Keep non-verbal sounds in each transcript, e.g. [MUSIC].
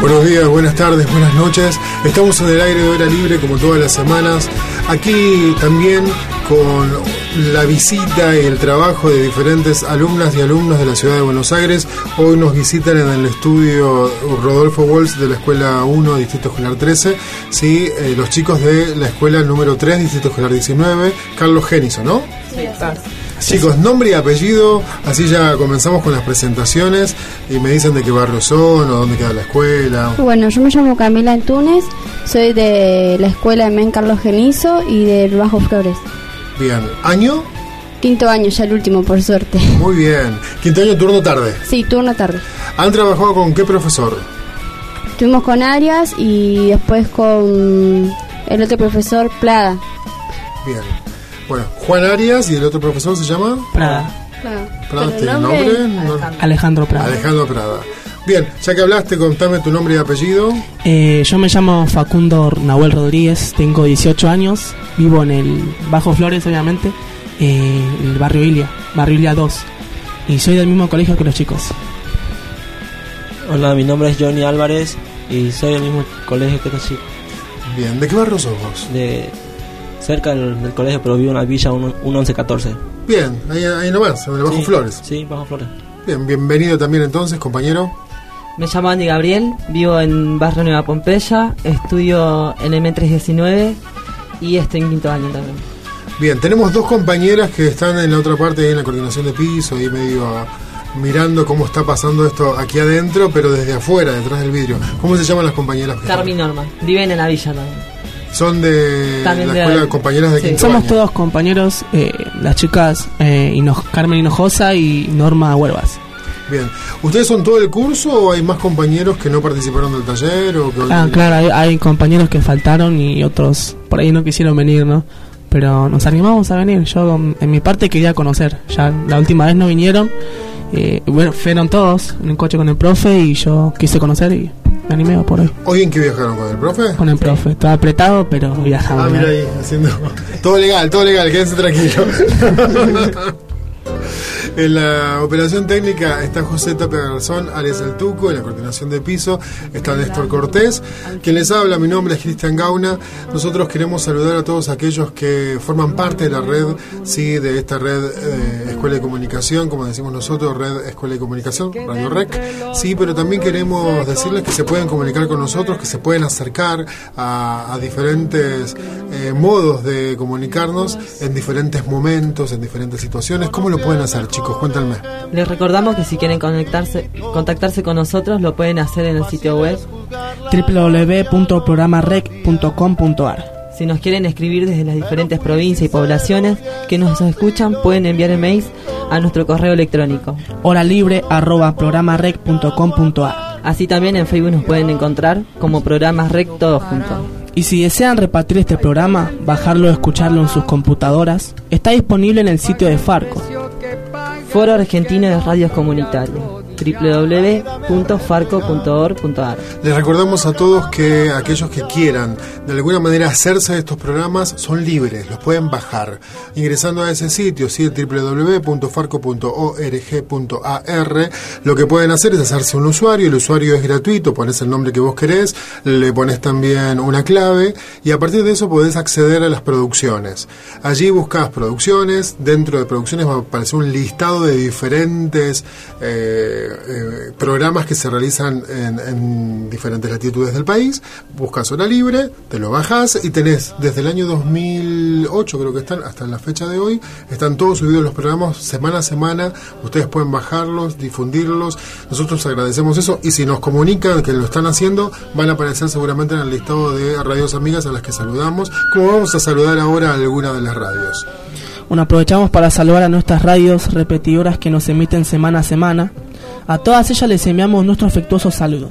Buenos días, buenas tardes, buenas noches. Estamos en el aire de hora libre como todas las semanas. Aquí también con la visita y el trabajo de diferentes alumnas y alumnos de la ciudad de Buenos Aires. Hoy nos visitan en el estudio Rodolfo Walsh de la Escuela 1, Distrito Escolar 13. Sí, eh, los chicos de la Escuela número 3, Distrito Escolar 19, Carlos Geniso, ¿no? Sí, claro. Chicos, nombre y apellido, así ya comenzamos con las presentaciones y me dicen de qué barrio son o dónde queda la escuela. Bueno, yo me llamo Camila Antunes, soy de la escuela de Men Carlos Genizo y del Bajo Flores. Bien, ¿año? Quinto año, ya el último, por suerte. Muy bien. Quinto año, turno tarde. Sí, turno tarde. ¿Han trabajado con qué profesor? Estuvimos con Arias y después con el otro profesor, Plada. Bien. Bueno, Juan Arias y el otro profesor se llama Prada. Prada, Pero ¿tiene el nombre? nombre- No. Alejandro Prada. Alejandro Prada. Bien, ya que hablaste, contame tu nombre y apellido. Eh, yo me llamo Facundo Nahuel Rodríguez, tengo 18 años, vivo en el Bajo Flores, obviamente, eh, en el barrio Ilia, barrio Ilia 2. Y soy del mismo colegio que los chicos. Hola, mi nombre es Johnny Álvarez y soy del mismo colegio que los chicos. Bien, ¿de qué barrio sos vos? De cerca del, del colegio, pero vivo en la villa 1114. Bien, ahí, ahí nomás, en el Bajo Sí, Flores. Sí, Bajo Flores. Bien, bienvenido también entonces, compañero. Me llamo Andy Gabriel, vivo en Barrio Nueva Pompeya, estudio en el M319 y estoy en quinto año también. Bien, tenemos dos compañeras que están en la otra parte, ahí en la coordinación de piso, ahí medio ah, mirando cómo está pasando esto aquí adentro, pero desde afuera, detrás del vidrio. ¿Cómo se llaman las compañeras? Carmen Norma, viven en la villa también. Son de También la de- escuela de compañeras de sí. quinto Somos año. todos compañeros, eh, las chicas eh, Hino- Carmen Hinojosa y Norma Huervas. Bien. ¿Ustedes son todo el curso o hay más compañeros que no participaron del taller? O que Ah, claro, hay, hay compañeros que faltaron y otros por ahí no quisieron venir, ¿no? Pero nos animamos a venir. Yo, en mi parte, quería conocer. Ya la última vez no vinieron. eh, bueno, fueron todos en el coche con el profe y yo quise conocer y me animé por hoy. ¿Hoy en qué viajaron con el profe? Con el profe. Estaba apretado, pero viajaba. Ah, mira ahí, haciendo. [LAUGHS] Todo legal, todo legal, quédense tranquilos. [LAUGHS] En la operación técnica está José Tapia Garzón, Alex El Tuco, en la coordinación de piso está Néstor Cortés. Quien les habla, mi nombre es Cristian Gauna. Nosotros queremos saludar a todos aquellos que forman parte de la red, sí, de esta red eh, Escuela de Comunicación, como decimos nosotros, Red Escuela de Comunicación, Radio Rec. Sí, pero también queremos decirles que se pueden comunicar con nosotros, que se pueden acercar a, a diferentes eh, modos de comunicarnos en diferentes momentos, en diferentes situaciones. ¿Cómo lo pueden hacer, chicos? Les recordamos que si quieren conectarse, contactarse con nosotros lo pueden hacer en el sitio web. www.programarec.com.ar Si nos quieren escribir desde las diferentes provincias y poblaciones que nos escuchan, pueden enviar emails a nuestro correo electrónico. Hora libre arroba programarec.com.ar Así también en Facebook nos pueden encontrar como programas REC todos juntos. Y si desean repartir este programa, bajarlo o escucharlo en sus computadoras, está disponible en el sitio de Farco. Foro Argentino de Radios Comunitarias www.farco.org.ar Les recordamos a todos que aquellos que quieran de alguna manera hacerse de estos programas son libres, los pueden bajar ingresando a ese sitio, ¿sí? www.farco.org.ar. Lo que pueden hacer es hacerse un usuario, el usuario es gratuito, pones el nombre que vos querés, le pones también una clave y a partir de eso podés acceder a las producciones. Allí buscas producciones, dentro de producciones va a aparecer un listado de diferentes eh, eh, programas que se realizan en, en diferentes latitudes del país. Buscas hora libre, te lo bajas y tenés desde el año 2008, creo que están, hasta la fecha de hoy, están todos subidos los programas semana a semana. Ustedes pueden bajarlos, difundirlos. Nosotros agradecemos eso y si nos comunican que lo están haciendo, van a aparecer seguramente en el listado de radios amigas a las que saludamos, como vamos a saludar ahora a alguna de las radios. Bueno, aprovechamos para saludar a nuestras radios repetidoras que nos emiten semana a semana. A todas ellas les enviamos nuestro afectuoso saludo.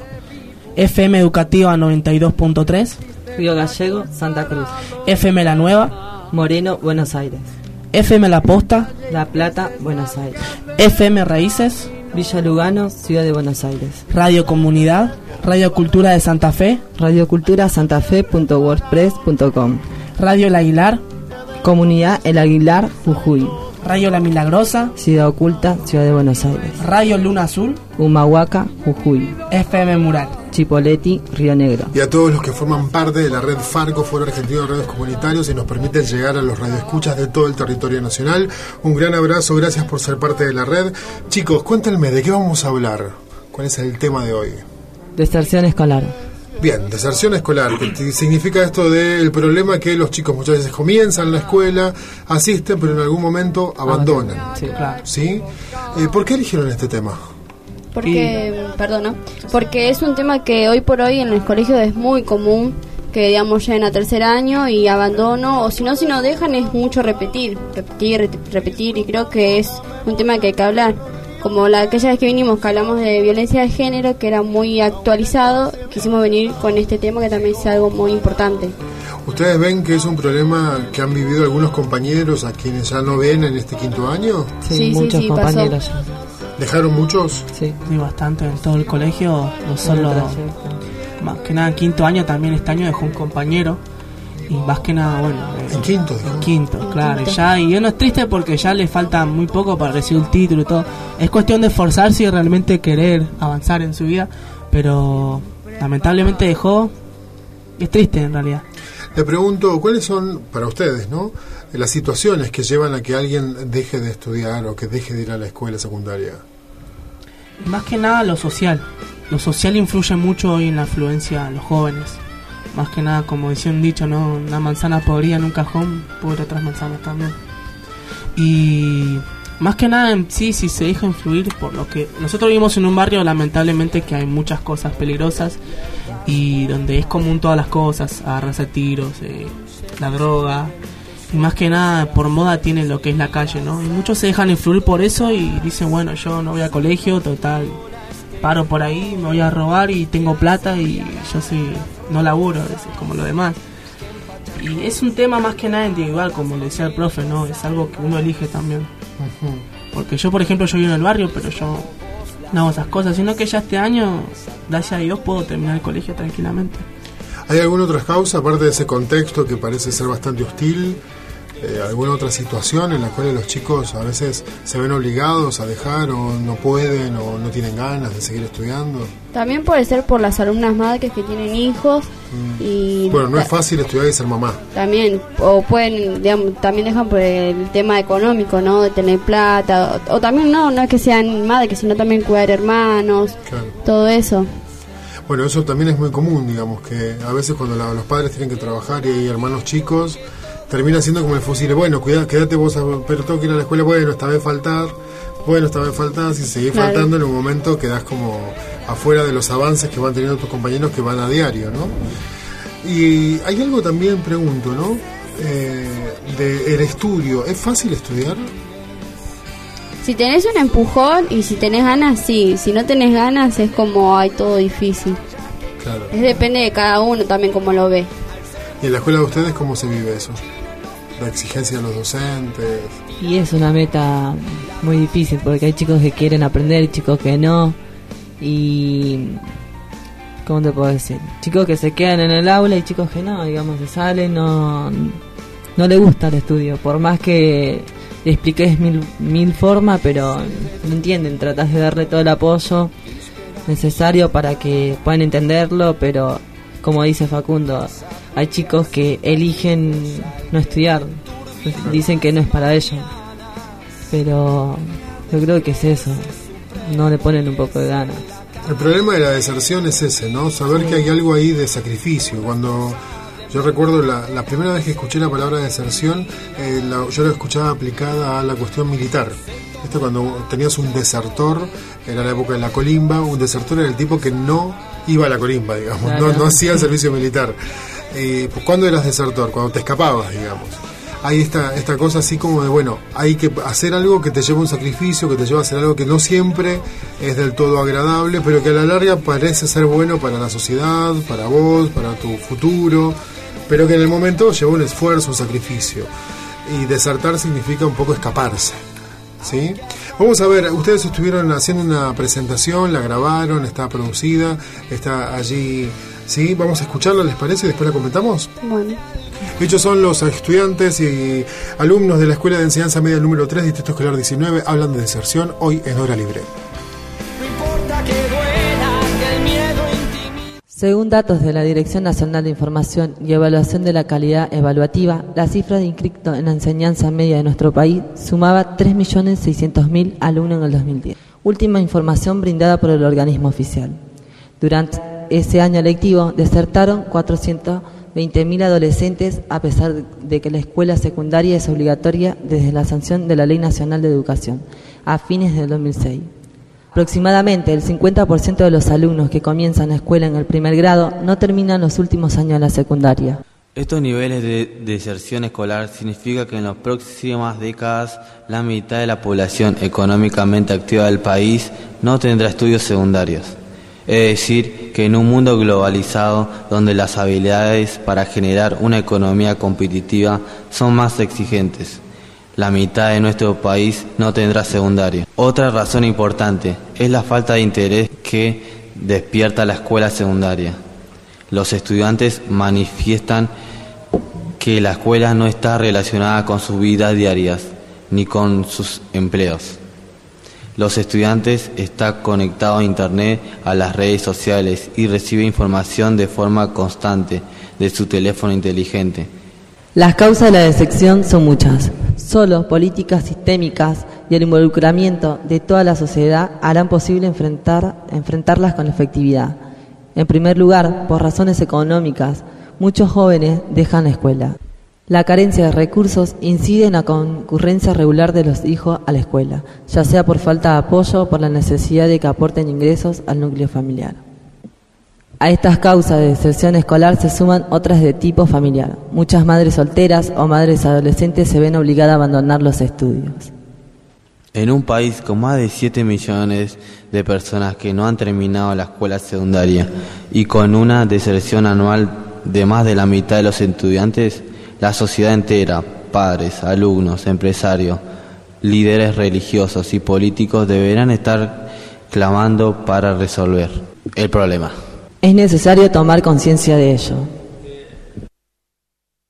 FM Educativa 92.3, Río Gallego, Santa Cruz. FM La Nueva, Moreno, Buenos Aires. FM La Posta, La Plata, Buenos Aires. FM Raíces, Villa Lugano, Ciudad de Buenos Aires. Radio Comunidad, Radio Cultura de Santa Fe, radioculturasantafe.wordpress.com Radio El Aguilar, Comunidad El Aguilar, Jujuy. Radio La Milagrosa, Ciudad Oculta, Ciudad de Buenos Aires. Radio Luna Azul, Humahuaca, Jujuy. FM Mural. Chipoleti, Río Negro. Y a todos los que forman parte de la red Farco, Foro Argentino de Radios Comunitarios y nos permiten llegar a los radioescuchas de todo el territorio nacional. Un gran abrazo, gracias por ser parte de la red. Chicos, cuéntenme, ¿de qué vamos a hablar? ¿Cuál es el tema de hoy? Deserción escolar. Bien, deserción escolar, que significa esto del problema que los chicos muchas veces comienzan la escuela, asisten, pero en algún momento abandonan. Sí, claro. ¿Sí? Eh, ¿Por qué eligieron este tema? Porque, perdona, porque es un tema que hoy por hoy en los colegios es muy común que digamos lleguen a tercer año y abandono o si no si no dejan es mucho repetir repetir rep- repetir y creo que es un tema que hay que hablar como la aquella vez que vinimos que hablamos de violencia de género que era muy actualizado quisimos venir con este tema que también es algo muy importante ¿Ustedes ven que es un problema que han vivido algunos compañeros a quienes ya no ven en este quinto año? Sí, Sí, muchos sí, compañeros. ¿Dejaron muchos? Sí. Sí, bastante en todo el colegio, no solo, más que nada quinto año también este año dejó un compañero y más que nada, bueno, En quinto, en quinto, claro, y ya, y uno es triste porque ya le falta muy poco para recibir el título y todo. Es cuestión de esforzarse y realmente querer avanzar en su vida, pero lamentablemente dejó, es triste en realidad. Le pregunto, ¿cuáles son, para ustedes, no? Las situaciones que llevan a que alguien deje de estudiar o que deje de ir a la escuela secundaria. Más que nada lo social. Lo social influye mucho hoy en la afluencia a los jóvenes. Más que nada, como decía un dicho, ¿no? Una manzana podrida en un cajón, pudre otras manzanas también. Y más que nada sí, si se deja influir por lo que... Nosotros vivimos en un barrio, lamentablemente, que hay muchas cosas peligrosas y donde es común todas las cosas, agarrarse tiros, eh, la droga, y más que nada por moda tiene lo que es la calle, ¿no? Y muchos se dejan influir por eso y dicen, bueno, yo no voy a colegio, total, paro por ahí, me voy a robar y tengo plata y yo sí, no laburo, es como lo demás. Y es un tema más que nada individual, como le decía el profe, ¿no? Es algo que uno elige también. Porque yo, por ejemplo, yo vivo en el barrio, pero yo no hago esas cosas, sino que ya este año, gracias a Dios, puedo terminar el colegio tranquilamente. ¿Hay alguna otra causa, aparte de ese contexto que parece ser bastante hostil? Eh, ¿Alguna otra situación en la cual los chicos a veces se ven obligados a dejar o no pueden o no tienen ganas de seguir estudiando? también puede ser por las alumnas madres que tienen hijos y Bueno, no es fácil estudiar y ser mamá. también o pueden digamos, también dejan por el tema económico no de tener plata o, o también no no es que sean madres sino también cuidar hermanos Claro. todo eso Bueno, eso también es muy común, digamos, que a veces cuando la- los padres tienen que trabajar y hay hermanos chicos, termina siendo como el fusil. Bueno, cuida, quédate vos, a- pero tengo que ir a la escuela. Bueno, esta vez faltar. Bueno, esta vez faltás. Si seguís Claro. faltando, en un momento quedás como afuera de los avances que van teniendo tus compañeros que van a diario, ¿no? Y hay algo también, pregunto, ¿no? Eh, de el estudio. ¿Es fácil estudiar? si tenés un empujón y si tenés ganas sí si no tenés ganas es como hay todo difícil Claro. es depende de cada uno también como lo ve ¿Y en la escuela de ustedes cómo se vive eso? La exigencia de los docentes. Y es una meta muy difícil porque hay chicos que quieren aprender chicos que no. Y. ¿Cómo te puedo decir? Chicos que se quedan en el aula y chicos que no, digamos, se salen, no. No le gusta el estudio. Por más que le expliques mil, mil formas, pero no entienden. Tratas de darle todo el apoyo necesario para que puedan entenderlo, pero como dice Facundo, hay chicos que eligen no estudiar, dicen que no es para ellos, pero yo creo que es eso, no le ponen un poco de ganas. El problema de la deserción es ese, ¿no? Saber que hay algo ahí de sacrificio. Cuando yo recuerdo la, la primera vez que escuché la palabra deserción, eh, la- yo la escuchaba aplicada a la cuestión militar. Esto cuando tenías un desertor, era la época de la colimba, un desertor era el tipo que no iba a la colimba, digamos, no, no hacía el servicio militar. Eh, pues, ¿Cuándo eras desertor? Cuando te escapabas, digamos. hay esta, esta cosa así como de, bueno, hay que hacer algo que te lleva un sacrificio, que te lleva a hacer algo que no siempre es del todo agradable, pero que a la larga parece ser bueno para la sociedad, para vos, para tu futuro, pero que en el momento lleva un esfuerzo, un sacrificio. Y desertar significa un poco escaparse. ¿Sí? Vamos a ver, ustedes estuvieron haciendo una presentación, la grabaron, está producida, está allí, ¿sí? Vamos a escucharla, ¿les parece? Y después la comentamos. Bueno. Ellos son los estudiantes y alumnos de la Escuela de Enseñanza Media número 3, Distrito Escolar 19, hablan de deserción hoy en Hora Libre. Según datos de la Dirección Nacional de Información y Evaluación de la Calidad Evaluativa, la cifra de inscriptos en la enseñanza media de nuestro país sumaba 3.600.000 alumnos en el 2010. Última información brindada por el organismo oficial. Durante ese año lectivo desertaron 420.000 adolescentes a pesar de que la escuela secundaria es obligatoria desde la sanción de la Ley Nacional de Educación a fines del 2006. Aproximadamente el 50% de los alumnos que comienzan la escuela en el primer grado no terminan los últimos años de la secundaria. Estos niveles de deserción escolar significa que en las próximas décadas la mitad de la población económicamente activa del país no tendrá estudios secundarios. Es decir, que en un mundo globalizado donde las habilidades para generar una economía competitiva son más exigentes, la mitad de nuestro país no tendrá secundario. Otra razón importante es la falta de interés que despierta la escuela secundaria. Los estudiantes manifiestan que la escuela no está relacionada con sus vidas diarias ni con sus empleos. Los estudiantes están conectados a Internet, a las redes sociales y reciben información de forma constante de su teléfono inteligente. Las causas de la deserción son muchas. Solo políticas sistémicas y el involucramiento de toda la sociedad harán posible enfrentar, enfrentarlas con efectividad. En primer lugar, por razones económicas, muchos jóvenes dejan la escuela. La carencia de recursos incide en la concurrencia regular de los hijos a la escuela, ya sea por falta de apoyo o por la necesidad de que aporten ingresos al núcleo familiar. A estas causas de deserción escolar se suman otras de tipo familiar. Muchas madres solteras o madres adolescentes se ven obligadas a abandonar los estudios. En un país con más de 7 millones de personas que no han terminado la escuela secundaria y con una deserción anual de más de la mitad de los estudiantes, la sociedad entera, padres, alumnos, empresarios, líderes religiosos y políticos deberán estar clamando para resolver el problema. Es necesario tomar conciencia de ello.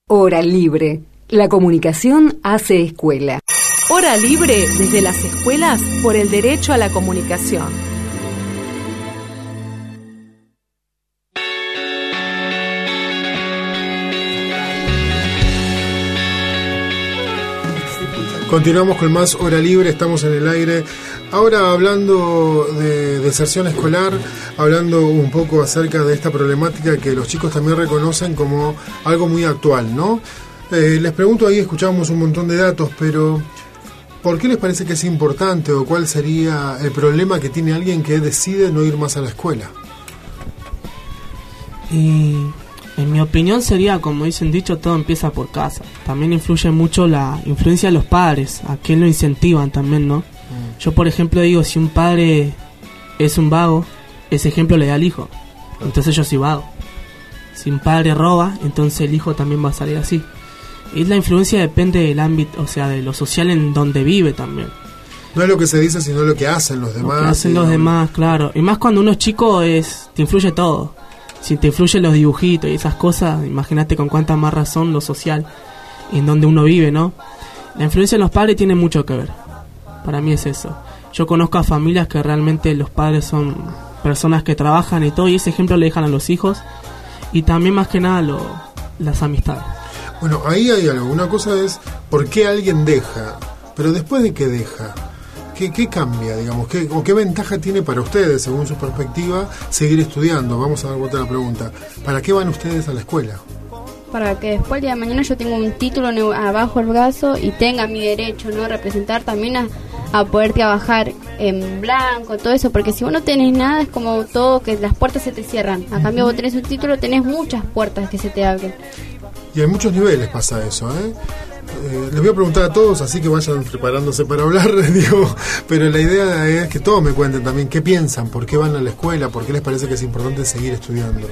Hora libre. La comunicación hace escuela. Hora libre desde las escuelas por el derecho a la comunicación. Continuamos con más hora libre, estamos en el aire. Ahora hablando de deserción escolar, hablando un poco acerca de esta problemática que los chicos también reconocen como algo muy actual, ¿no? Eh, les pregunto ahí, escuchamos un montón de datos, pero ¿por qué les parece que es importante o cuál sería el problema que tiene alguien que decide no ir más a la escuela? Y en mi opinión sería, como dicen dicho, todo empieza por casa. También influye mucho la influencia de los padres, a quién lo incentivan también, ¿no? Yo, por ejemplo, digo, si un padre es un vago, ese ejemplo le da al hijo. Entonces yo soy vago. Si un padre roba, entonces el hijo también va a salir así. Y la influencia depende del ámbito, o sea, de lo social en donde vive también. No es lo que se dice, sino lo que hacen los demás. Lo que hacen los demás, claro. Y más cuando uno es chico, es, te influye todo. Si te influyen los dibujitos y esas cosas, imagínate con cuánta más razón lo social en donde uno vive, ¿no? La influencia de los padres tiene mucho que ver. Para mí es eso. Yo conozco a familias que realmente los padres son personas que trabajan y todo, y ese ejemplo le dejan a los hijos. Y también más que nada lo, las amistades. Bueno, ahí hay algo. Una cosa es por qué alguien deja, pero después de que deja, ¿qué, qué cambia, digamos? ¿Qué, ¿O qué ventaja tiene para ustedes, según su perspectiva, seguir estudiando? Vamos a dar vuelta a la pregunta. ¿Para qué van ustedes a la escuela? para que después el día de mañana yo tenga un título en el- abajo el brazo y tenga mi derecho, ¿no? Representar también a, a poder trabajar en blanco, todo eso, porque si vos no tenés nada es como todo que las puertas se te cierran. A cambio vos tenés un título, tenés muchas puertas que se te abren. Y en muchos niveles pasa eso, ¿eh? Eh, les voy a preguntar a todos, así que vayan preparándose para hablar, [LAUGHS] digo, pero la idea es que todos me cuenten también qué piensan, por qué van a la escuela, por qué les parece que es importante seguir estudiando.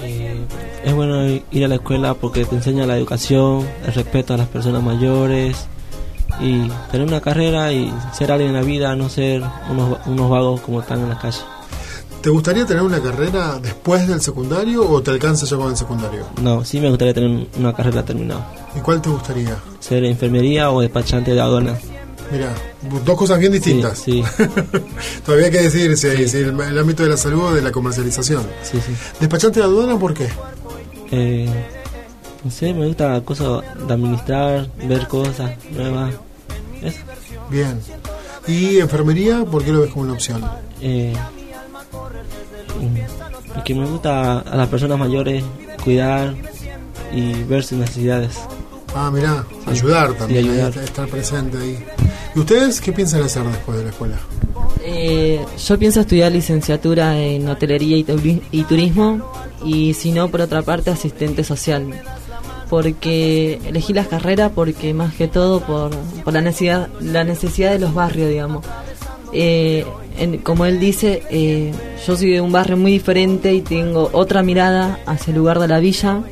Eh, es bueno ir a la escuela porque te enseña la educación, el respeto a las personas mayores y tener una carrera y ser alguien en la vida, no ser unos, unos vagos como están en la calle. ¿Te gustaría tener una carrera después del secundario o te alcanza ya con el secundario? No, sí me gustaría tener una carrera terminada. ¿Y cuál te gustaría? Ser enfermería o despachante de aduana. Mira, dos cosas bien distintas. Sí, [LAUGHS] Todavía hay que decir si, si el, el, ámbito de la salud o de la comercialización. Sí, sí. ¿Despachante de aduana por qué? Eh, no sé, me gusta la cosa de administrar, ver cosas nuevas. Eso. Bien. ¿Y enfermería por qué lo ves como una opción? Eh, porque me gusta a las personas mayores cuidar y ver sus necesidades. Ah, mira, sí. ayudar también, sí, ayudar. Estar presente ahí. ¿Y ustedes qué piensan hacer después de la escuela? Eh, yo pienso estudiar licenciatura en hotelería y, turi y turismo y si no, por otra parte, asistente social. Porque elegí las carreras porque más que todo por, por la, necesidad, la necesidad de los barrios, digamos. Eh, en, como él dice, eh, yo soy de un barrio muy diferente y tengo otra mirada hacia el lugar de la villa,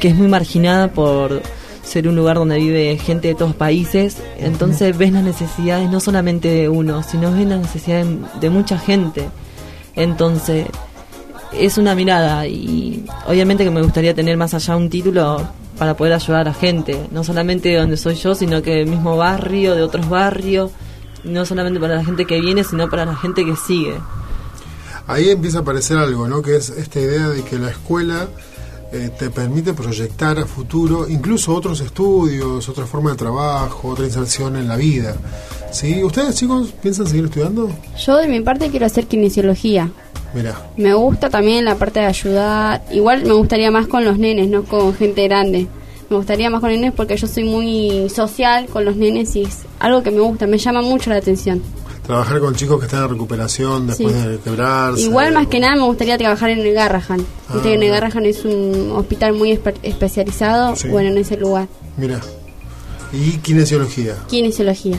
que es muy marginada por ser un lugar donde vive gente de todos países. Entonces ves las necesidades no solamente de uno, sino ves las necesidades de, mucha gente. Entonces es una mirada y obviamente que me gustaría tener más allá un título para poder ayudar a la gente, no solamente de donde soy yo, sino que del mismo barrio, de otros barrios no solamente para la gente que viene, sino para la gente que sigue. Ahí empieza a aparecer algo, ¿no? Que es esta idea de que la escuela eh, te permite proyectar a futuro incluso otros estudios, otra forma de trabajo, otra inserción en la vida. ¿Sí? ¿Ustedes, chicos, piensan seguir estudiando? Yo, de mi parte, quiero hacer kinesiología. Mira. Me gusta también la parte de ayudar. Igual me gustaría más con los nenes, no con gente grande me gustaría más con nenes porque yo soy muy social con los nenes y es algo que me gusta, me llama mucho la atención. Trabajar con chicos que están en recuperación después sí. de quebrarse. Igual más que nada me gustaría trabajar en el Garrahan. Ah, Viste que en el Garrahan es un hospital muy espe especializado, sí. bueno, en ese lugar. Mira. ¿Y kinesiología? Kinesiología.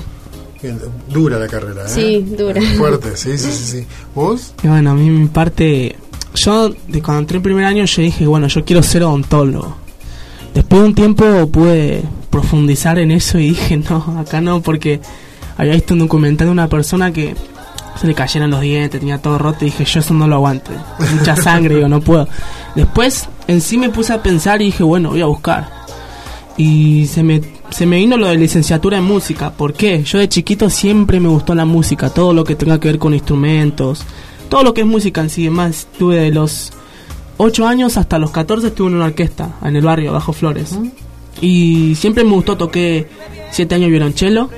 Bien, dura la carrera, ¿eh? Sí, dura. Fuerte, sí, sí, sí, sí. ¿Vos? Y bueno, a mí mi parte... Yo, de cuando entré en primer año, yo dije, bueno, yo quiero ser odontólogo Después de un tiempo pude profundizar en eso y dije, [LAUGHS] no, acá no, porque había visto un documental de una persona que se le cayeron los dientes, tenía todo roto y dije, yo eso no lo aguanto. Mucha sangre, digo, no puedo. Después en sí me puse a pensar y dije, bueno, voy a buscar. Y se me, se me vino lo de licenciatura en música. ¿Por qué? Yo de chiquito siempre me gustó la música, todo lo que tenga que ver con instrumentos, todo lo que es música en sí. Además, tuve de los 8 años hasta los 14 estuve en una orquesta en el barrio, bajo Flores. Y siempre me gustó, toqué 7 años violonchelo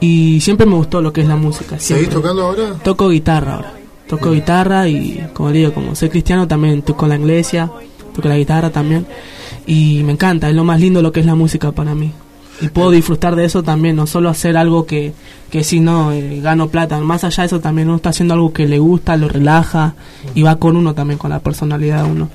y siempre me gustó lo que es la música. ¿Seguís tocando ahora? Toco guitarra ahora. Toco Bien. guitarra y, como digo, como soy cristiano también toco la iglesia, toco la guitarra también. Y me encanta, es lo más lindo lo que es la música para mí. Y puedo disfrutar de eso también, no solo hacer algo que, que si no, eh, gano plata. Más allá de eso también uno está haciendo algo que le gusta, lo relaja y va con uno también, con la personalidad de uno.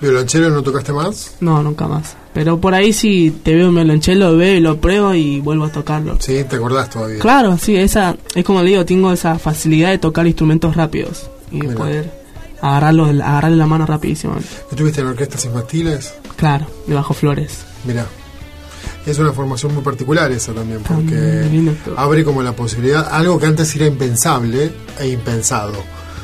¿Violonchelo no tocaste más? No, nunca más. Pero por ahí si te veo un violonchelo, lo veo y lo pruebo y vuelvo a tocarlo. Sí, ¿te acordás todavía? Claro, sí, esa es como le digo, tengo esa facilidad de tocar instrumentos rápidos y de poder agarrarlo, agarrarle la mano rapidísimamente. ¿Estuviste en orquestas infantiles? Claro, de Bajo Flores. Mira. Es una formación muy particular esa también, porque abre como la posibilidad, algo que antes era impensable e impensado.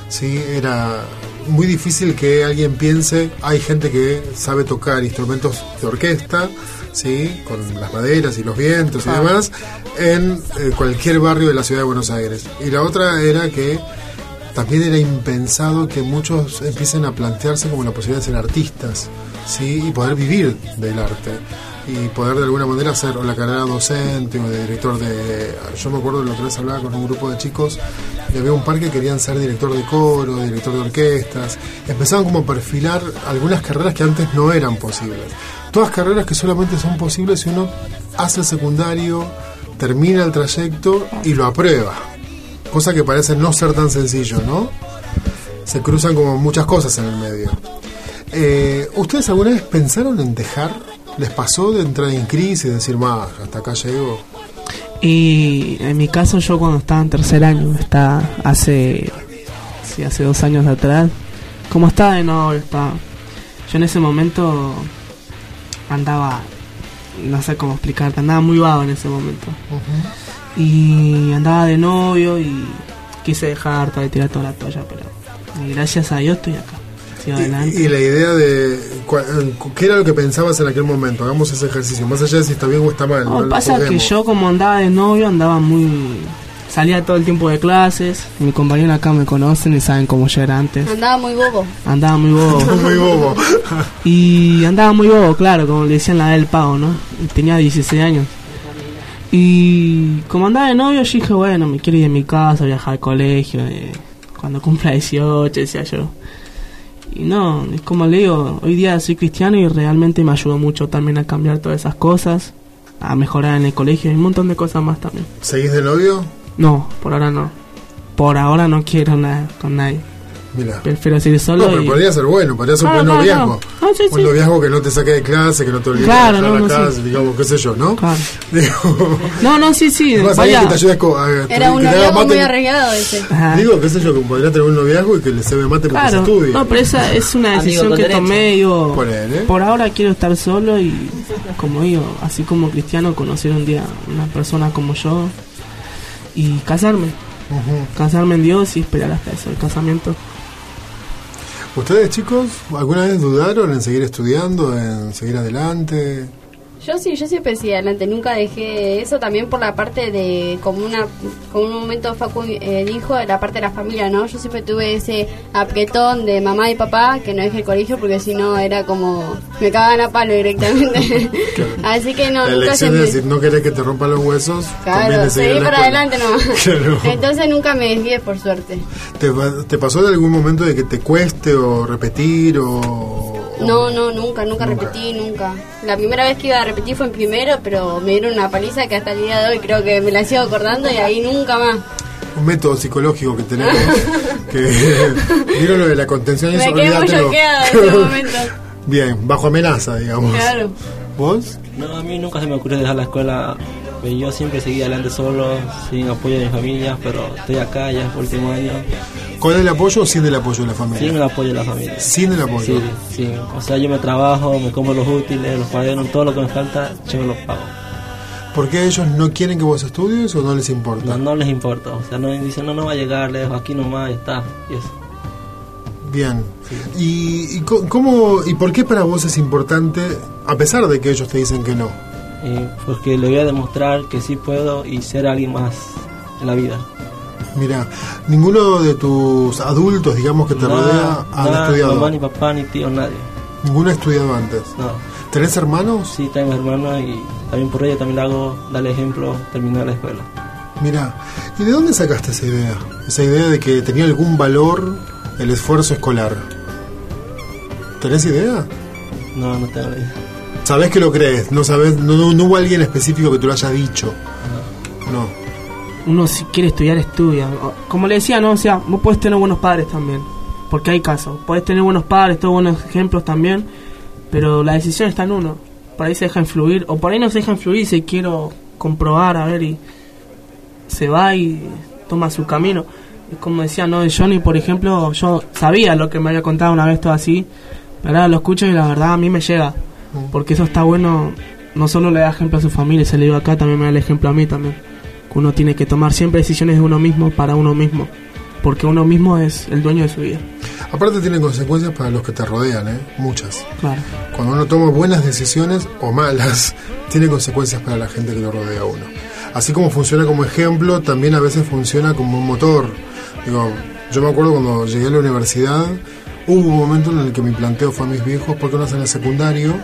¿sí? Era muy difícil que alguien piense, hay gente que sabe tocar instrumentos de orquesta, ¿sí? con las maderas y los vientos y demás, en eh, cualquier barrio de la ciudad de Buenos Aires. Y la otra era que también era impensado que muchos empiecen a plantearse como la posibilidad de ser artistas ¿sí? y poder vivir del arte y poder de alguna manera hacer la carrera docente o de director de... Yo me acuerdo la otra vez hablaba con un grupo de chicos y había un par que querían ser director de coro, director de orquestas. Empezaban como a perfilar algunas carreras que antes no eran posibles. Todas carreras que solamente son posibles si uno hace el secundario, termina el trayecto y lo aprueba. Cosa que parece no ser tan sencillo, ¿no? Se cruzan como muchas cosas en el medio. Eh, ¿Ustedes alguna vez pensaron en dejar ¿Les pasó de entrar en crisis y decir, más, hasta acá llego? Y en mi caso yo cuando estaba en tercer año, está hace, sí, hace dos años atrás, como estaba de novio, estaba, yo en ese momento andaba, no sé cómo explicarte, andaba muy vago en ese momento. Y andaba de novio y quise dejar de tirar toda la toalla, pero gracias a Dios estoy acá. Adelante. Y, y la idea de. ¿Qué era lo que pensabas en aquel momento? Hagamos ese ejercicio, más allá de si está bien o está mal. No, pasa que yo como andaba de novio andaba muy... Salía todo el tiempo de clases, mi compañero acá me conocen y saben cómo yo era antes. Andaba muy bobo. Andaba muy bobo. [LAUGHS] Muy bobo. [LAUGHS] Y andaba muy bobo, claro, como le decían la del pavo, ¿no? Tenía 16 años. Y como andaba de novio, yo dije, bueno, me quiero ir de mi casa, viajar al colegio, eh, cuando cumpla 18, decía yo. Y no, es como le digo, hoy día soy cristiano y realmente me ayudó mucho también a cambiar todas esas cosas, a mejorar en el colegio y un montón de cosas más también. ¿Seguís de novio? No, por ahora no. Por ahora no quiero nada con nadie. Mira. Prefiero seguir solo No, pero y... podría ser bueno, podría ser un Claro, buen claro, noviazgo. sí, Un sí. noviazgo que no te saque de clase, que no te olvides Claro, de no, la no, casa, sí. digamos, qué sé yo, ¿no? Claro. [LAUGHS] Digo, No, no, sí, sí. Además, vaya. alguien que te ayude a co- a- Era un noviazgo muy arriesgado ese. Ajá. Digo, qué sé yo, que podría tener un noviazgo y que le se me mate porque se Claro, estudia. no, pero esa es una decisión que derecho. tomé. Digo, Ponele. por ahora quiero estar solo y, como digo, así como cristiano, conocer un día una persona como yo y casarme. Casarme en Dios y esperar hasta eso, el casamiento. ¿Ustedes, chicos, alguna vez dudaron en seguir estudiando, en seguir adelante? Yo sí, yo siempre sí adelante, nunca dejé eso también por la parte de, como una como un momento Facu eh, dijo, la parte de la familia, ¿no? Yo siempre tuve ese apretón de mamá y papá que no dejé el colegio porque si no era como, me cagaban a palo directamente. [LAUGHS] Así que no, la nunca siempre... decir, no querés que te rompan los huesos, Claro, seguir para adelante nomás. [LAUGHS] Claro. Entonces nunca me desvié, por suerte. ¿Te, ¿Te pasó de algún momento de que te cueste o repetir o...? O- No, no, nunca, nunca repetí, nunca. La primera vez que iba a repetir fue en primero, pero me dieron una paliza que hasta el día de hoy creo que me la sigo acordando y ahí nunca más. Un método psicológico que tenemos, [LAUGHS] que [LAUGHS] vieron lo de la contención y Me eso, quedé muy choqueada en ese [LAUGHS] momento. Bien, bajo amenaza, digamos. Claro. ¿Vos? No, a mí nunca se me ocurrió dejar la escuela. Yo siempre seguí adelante solo, sin apoyo de mi familia, pero estoy acá ya es el último año, ¿Con el apoyo o sin el apoyo de la familia? sin el apoyo de la familia. Sin el apoyo. Sí, sí. O sea, yo me trabajo, me compro los útiles, los cuadernos, todo lo que me falta, yo me los pago. ¿Por qué ellos no quieren que vos estudies o no les importa? No, no les importa. O sea, no dicen, no, no va a llegar lejos, aquí nomás y está. Y eso. Bien. ¿Y, y cómo y por qué para vos es importante, a pesar de que ellos te dicen que no? Eh, porque le voy a demostrar que sí puedo y ser alguien más en la vida. Mira, ninguno de tus adultos, digamos, que te rodea, han nada, estudiado. mamá, ni papá, ni tío, nadie. Ninguno ha estudiado antes. No. ¿Tenés hermanos? Sí, tengo hermano y también por ello también le hago darle ejemplo, terminar la escuela. Mira, ¿y de dónde sacaste esa idea? Esa idea de que tenía algún valor el esfuerzo escolar. ¿Tenés idea? No, no tengo ni idea. ¿Sabés que lo crees? No sabés, no, no, hubo alguien específico que te lo haya dicho. No. Uno si quiere estudiar, estudia. Como le decía, ¿no? O sea, vos podés tener buenos padres también. Porque hay casos. Podés tener buenos padres, todos buenos ejemplos también. Pero la decisión está en uno. Por ahí se deja influir. O por ahí no se deja influir se quiero comprobar, a ver, y se va y toma su camino. Como decía, ¿no? De Johnny, por ejemplo, yo sabía lo que me había contado una vez todo así. Pero ahora lo escucho y la verdad a mí me llega. Porque eso está bueno. No solo le da ejemplo a su familia, se le digo acá, también me da el ejemplo a mí también. Que uno tiene que tomar siempre decisiones de uno mismo para uno mismo. Porque uno mismo es el dueño de su vida. Aparte tiene consecuencias para los que te rodean, ¿eh? Muchas. Claro. Cuando uno toma buenas decisiones o malas, [LAUGHS] tiene consecuencias para la gente que lo rodea a uno. Así como funciona como ejemplo, también a veces funciona como un motor. Digo, yo me acuerdo cuando llegué a la universidad, hubo un momento en el que mi planteo fue a mis viejos, porque no hacen el secundario?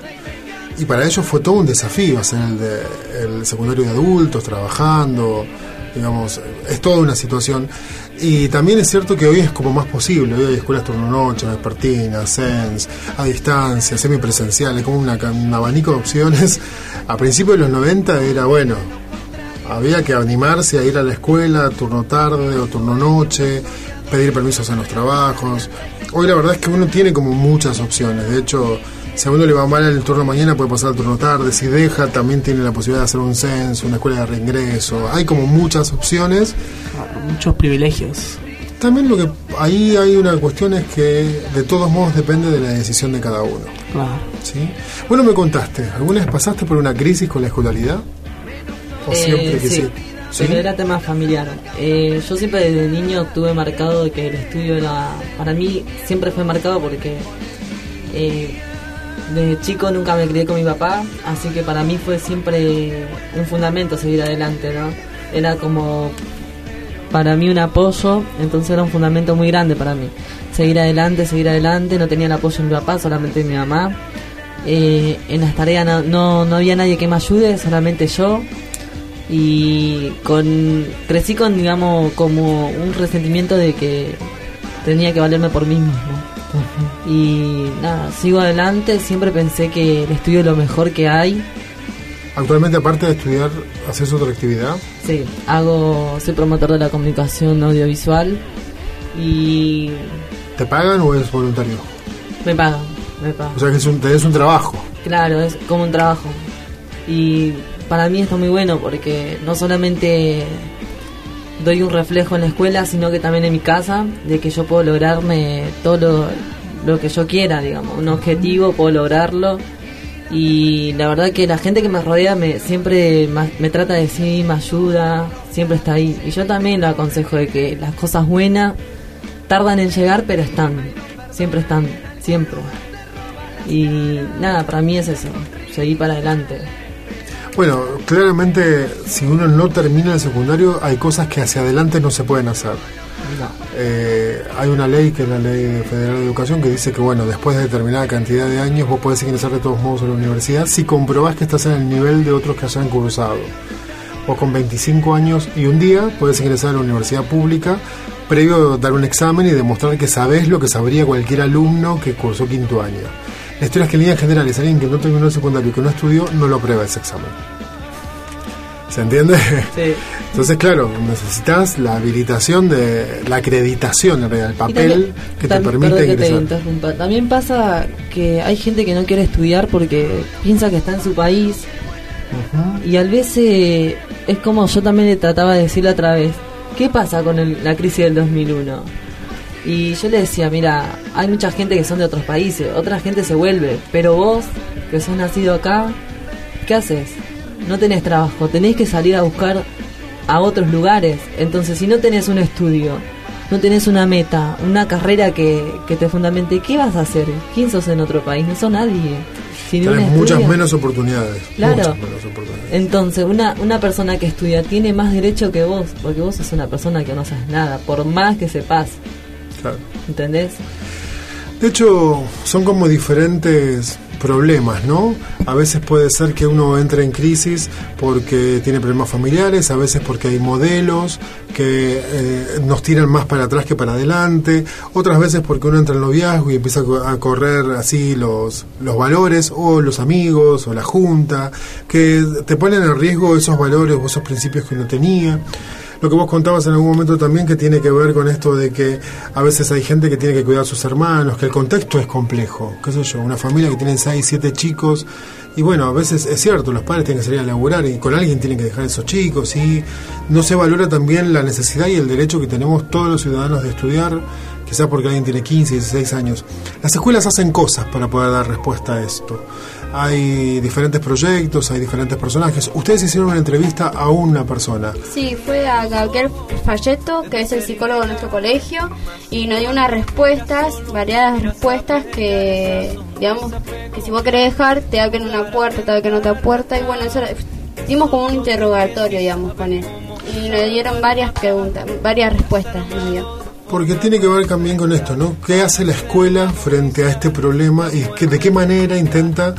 Y para ellos fue todo un desafío hacer el, de, el secundario de adultos, trabajando, digamos, es toda una situación. Y también es cierto que hoy es como más posible, hoy hay escuelas turno noche, vespertina, SENS, a distancia, semipresencial, es como una, un abanico de opciones. A principios de los 90 era bueno, había que animarse a ir a la escuela, turno tarde o turno noche, pedir permisos en los trabajos. Hoy la verdad es que uno tiene como muchas opciones, de hecho Si a uno le va mal el turno mañana, puede pasar al turno tarde. Si deja, también tiene la posibilidad de hacer un censo, una escuela de reingreso. Hay como muchas opciones. Muchos privilegios. También lo que ahí hay una cuestión es que de todos modos depende de la decisión de cada uno. Claro. ¿sí? Bueno, me contaste, ¿alguna vez pasaste por una crisis con la escolaridad? ¿O Eh, siempre que sí, sí? ¿Sí? pero era tema familiar. Eh, yo siempre desde niño tuve marcado que el estudio era, para mí siempre fue marcado porque eh, desde chico nunca me crié con mi papá, así que para mí fue siempre un fundamento seguir adelante, ¿no? Era como para mí un apoyo, entonces era un fundamento muy grande para mí. Seguir adelante, seguir adelante, no tenía el apoyo de mi papá, solamente de mi mamá. Eh, en las tareas no, no había nadie que me ayude, solamente yo y con crecí con digamos como un resentimiento de que tenía que valerme por mí mismo y nada sigo adelante siempre pensé que el estudio es lo mejor que hay Actualmente, aparte de estudiar, ¿haces otra actividad? sí hago soy promotor de la comunicación audiovisual y ¿Te pagan o es voluntario? me pagan me pagan O sea que es un, tenés un trabajo. Claro, es como un trabajo. Y para mí está muy bueno porque no solamente doy un reflejo en la escuela, sino que también en mi casa, de que yo puedo lograrme todo lo, lo que yo quiera, digamos, un objetivo, puedo lograrlo. Y la verdad que la gente que me rodea me siempre me trata de sí, me ayuda, siempre está ahí. Y yo también lo aconsejo de que las cosas buenas tardan en llegar, pero están, siempre están, siempre. Y nada, para mí es eso, seguir para adelante. Bueno, claramente, si uno no termina el secundario, hay cosas que hacia adelante no se pueden hacer. No. Eh, hay una ley, que es la Ley Federal de Educación, que dice que, bueno, después de determinada cantidad de años, vos podés ingresar de todos modos a la universidad si comprobás que estás en el nivel de otros que hayan cursado. Vos con 25 años y un día podés ingresar a la universidad pública previo a dar un examen y demostrar que sabés lo que sabría cualquier alumno que cursó quinto año. La historia es que en líneas generales, alguien que no terminó el secundario y que no estudió, no lo aprueba ese examen. ¿Se entiende? Sí. Entonces, claro, necesitas la habilitación de la acreditación, en realidad, el papel también- que te permite que te ingresar. interrumpa. También pasa que hay gente que no quiere estudiar porque piensa que está en su país y a veces es como yo también le trataba de decirle otra vez, ¿qué pasa con el- la crisis del 2001? Y yo le decía, mira, hay mucha gente que son de otros países, otra gente se vuelve, pero vos, que sos nacido acá, ¿qué haces? No tenés trabajo, tenés que salir a buscar a otros lugares. Entonces, si no tenés un estudio, no tenés una meta, una carrera que, que te fundamente, ¿qué vas a hacer? ¿Quién sos en otro país? No sos nadie. Si no Tenés muchas menos oportunidades. Claro. Muchas menos oportunidades. Entonces, una, una persona que estudia tiene más derecho que vos, porque vos sos una persona que no sabes nada, por más que sepas, Claro. ¿entendés? De hecho, son como diferentes problemas, ¿no? A veces puede ser que uno entre en crisis porque tiene problemas familiares, a veces porque hay modelos que eh, nos tiran más para atrás que para adelante, otras veces porque uno entra en noviazgo y empieza a correr así los, los valores, o los amigos, o la junta, que te ponen en riesgo esos valores o esos principios que uno tenía lo que vos contabas en algún momento también que tiene que ver con esto de que a veces hay gente que tiene que cuidar a sus hermanos, que el contexto es complejo, qué sé yo, una familia que tiene 6, 7 chicos y bueno, a veces es cierto, los padres tienen que salir a laburar y con alguien tienen que dejar esos chicos y no se valora también la necesidad y el derecho que tenemos todos los ciudadanos de estudiar, quizás porque alguien tiene 15, 16 años. Las escuelas hacen cosas para poder dar respuesta a esto. Hay diferentes proyectos, hay diferentes personajes. Ustedes hicieron una entrevista a una persona. Sí, fue a Gabriel Falleto, que es el psicólogo de nuestro colegio, y nos dio unas respuestas, variadas respuestas que, digamos, que si vos querés dejar, te abren una puerta, te abren otra puerta, y bueno, eso hicimos como un interrogatorio, digamos, con él. Y nos dieron varias preguntas, varias respuestas, nos dio. Porque tiene que ver también con esto, ¿no? ¿Qué hace la escuela frente a este problema y que, de qué manera intenta,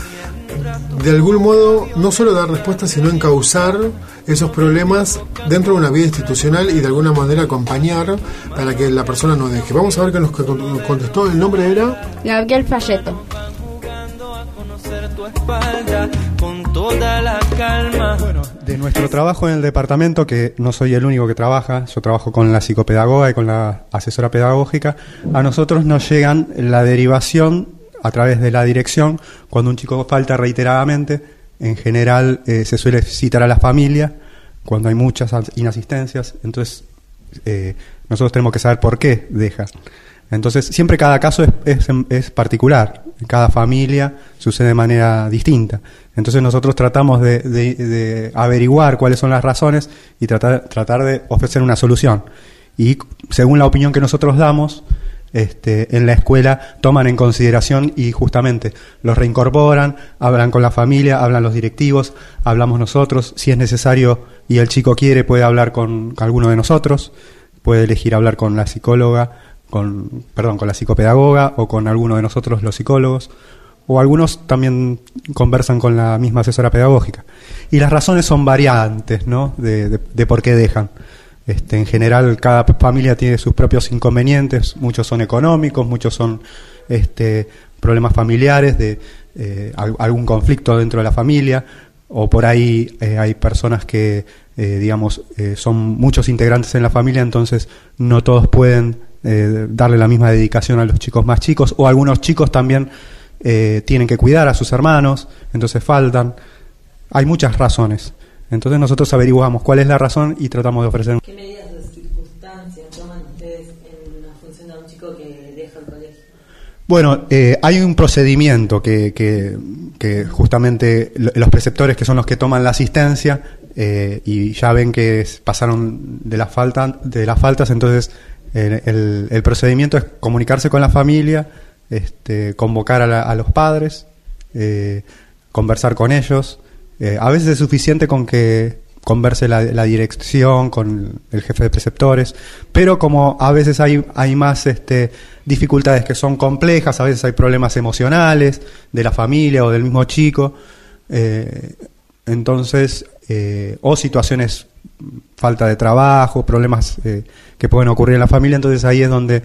de algún modo, no solo dar respuestas, sino encauzar esos problemas dentro de una vida institucional y de alguna manera acompañar para que la persona no deje? Vamos a ver qué nos con- contestó. El nombre era... Gabriel Falleto. calma. De nuestro trabajo en el departamento, que no soy el único que trabaja, yo trabajo con la psicopedagoga y con la asesora pedagógica, a nosotros nos llegan la derivación a través de la dirección, cuando un chico falta reiteradamente, en general eh, se suele citar a la familia, cuando hay muchas inasistencias, entonces eh, nosotros tenemos que saber por qué deja. Entonces, siempre cada caso es, es, particular, cada familia sucede de manera distinta. Entonces nosotros tratamos de, de, averiguar cuáles son las razones y tratar, tratar de ofrecer una solución. Y según la opinión que nosotros damos, este, en la escuela toman en consideración y justamente los reincorporan, hablan con la familia, hablan los directivos, hablamos nosotros, si es necesario y el chico quiere puede hablar con, alguno de nosotros, puede elegir hablar con la psicóloga, con, perdón, con la psicopedagoga o con alguno de nosotros los psicólogos, o algunos también conversan con la misma asesora pedagógica. Y las razones son variantes, ¿no? de, de por qué dejan. Este, en general, cada familia tiene sus propios inconvenientes, muchos son económicos, muchos son este, problemas familiares, de eh, algún conflicto dentro de la familia, o por ahí eh, hay personas que, eh, digamos, son muchos integrantes en la familia, entonces no todos pueden darle la misma dedicación a los chicos más chicos, o algunos chicos también tienen que cuidar a sus hermanos, entonces faltan. Hay muchas razones. Entonces nosotros averiguamos cuál es la razón y tratamos de ofrecer. ¿Qué medidas de circunstancias toman ustedes en la función de un chico que deja el colegio? Bueno, eh, hay un procedimiento que, que, justamente los preceptores que son los que toman la asistencia eh, y ya ven que pasaron de las, falta, de las faltas, entonces el, el, procedimiento es comunicarse con la familia, este, convocar a, a los padres, eh, conversar con ellos, eh, a veces es suficiente con que converse la, dirección con el jefe de preceptores, pero como a veces hay, hay más este, dificultades que son complejas, a veces hay problemas emocionales de la familia o del mismo chico, eh, entonces, eh, o situaciones, falta de trabajo, problemas que pueden ocurrir en la familia, entonces ahí es donde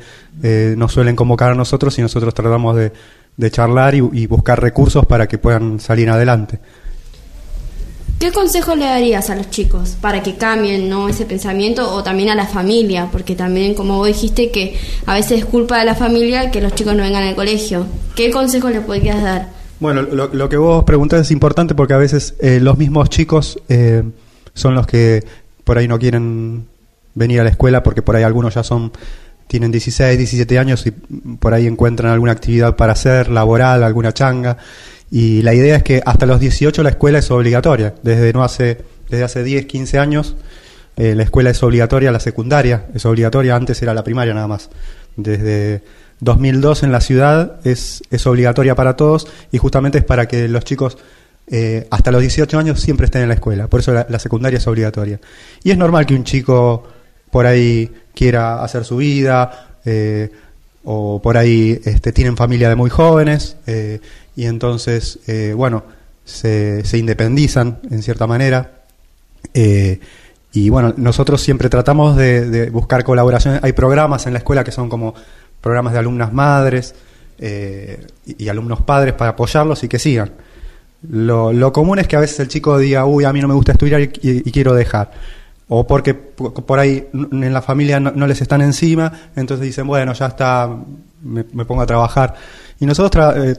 nos suelen convocar a nosotros y nosotros tratamos de, charlar y buscar recursos para que puedan salir adelante. ¿Qué consejo le darías a los chicos para que cambien ¿no? ese pensamiento o también a la familia? Porque también, como vos dijiste, que a veces es culpa de la familia que los chicos no vengan al colegio. ¿Qué consejo le podrías dar? Bueno, lo, que vos preguntás es importante porque a veces eh, los mismos chicos eh, son los que por ahí no quieren venir a la escuela porque por ahí algunos ya son tienen 16, 17 años y por ahí encuentran alguna actividad para hacer, laboral, alguna changa y la idea es que hasta los 18 la escuela es obligatoria. Desde, no hace, desde hace 10, 15 años eh, la escuela es obligatoria, la secundaria es obligatoria, antes era la primaria nada más. Desde 2002 en la ciudad es, es obligatoria para todos y justamente es para que los chicos eh, hasta los 18 años siempre estén en la escuela. Por eso la, secundaria es obligatoria. Y es normal que un chico por ahí quiera hacer su vida eh, o por ahí este, tienen familia de muy jóvenes y entonces, eh, bueno, se, se, independizan en cierta manera. Eh, y bueno, nosotros siempre tratamos de, buscar colaboraciones. Hay programas en la escuela que son como programas de alumnas madres eh, y, alumnos padres para apoyarlos y que sigan. Lo, lo, común es que a veces el chico diga, uy, a mí no me gusta estudiar y, quiero dejar. O porque por ahí en la familia no, les están encima, entonces dicen, bueno, ya está, me, pongo a trabajar. Y nosotros eh,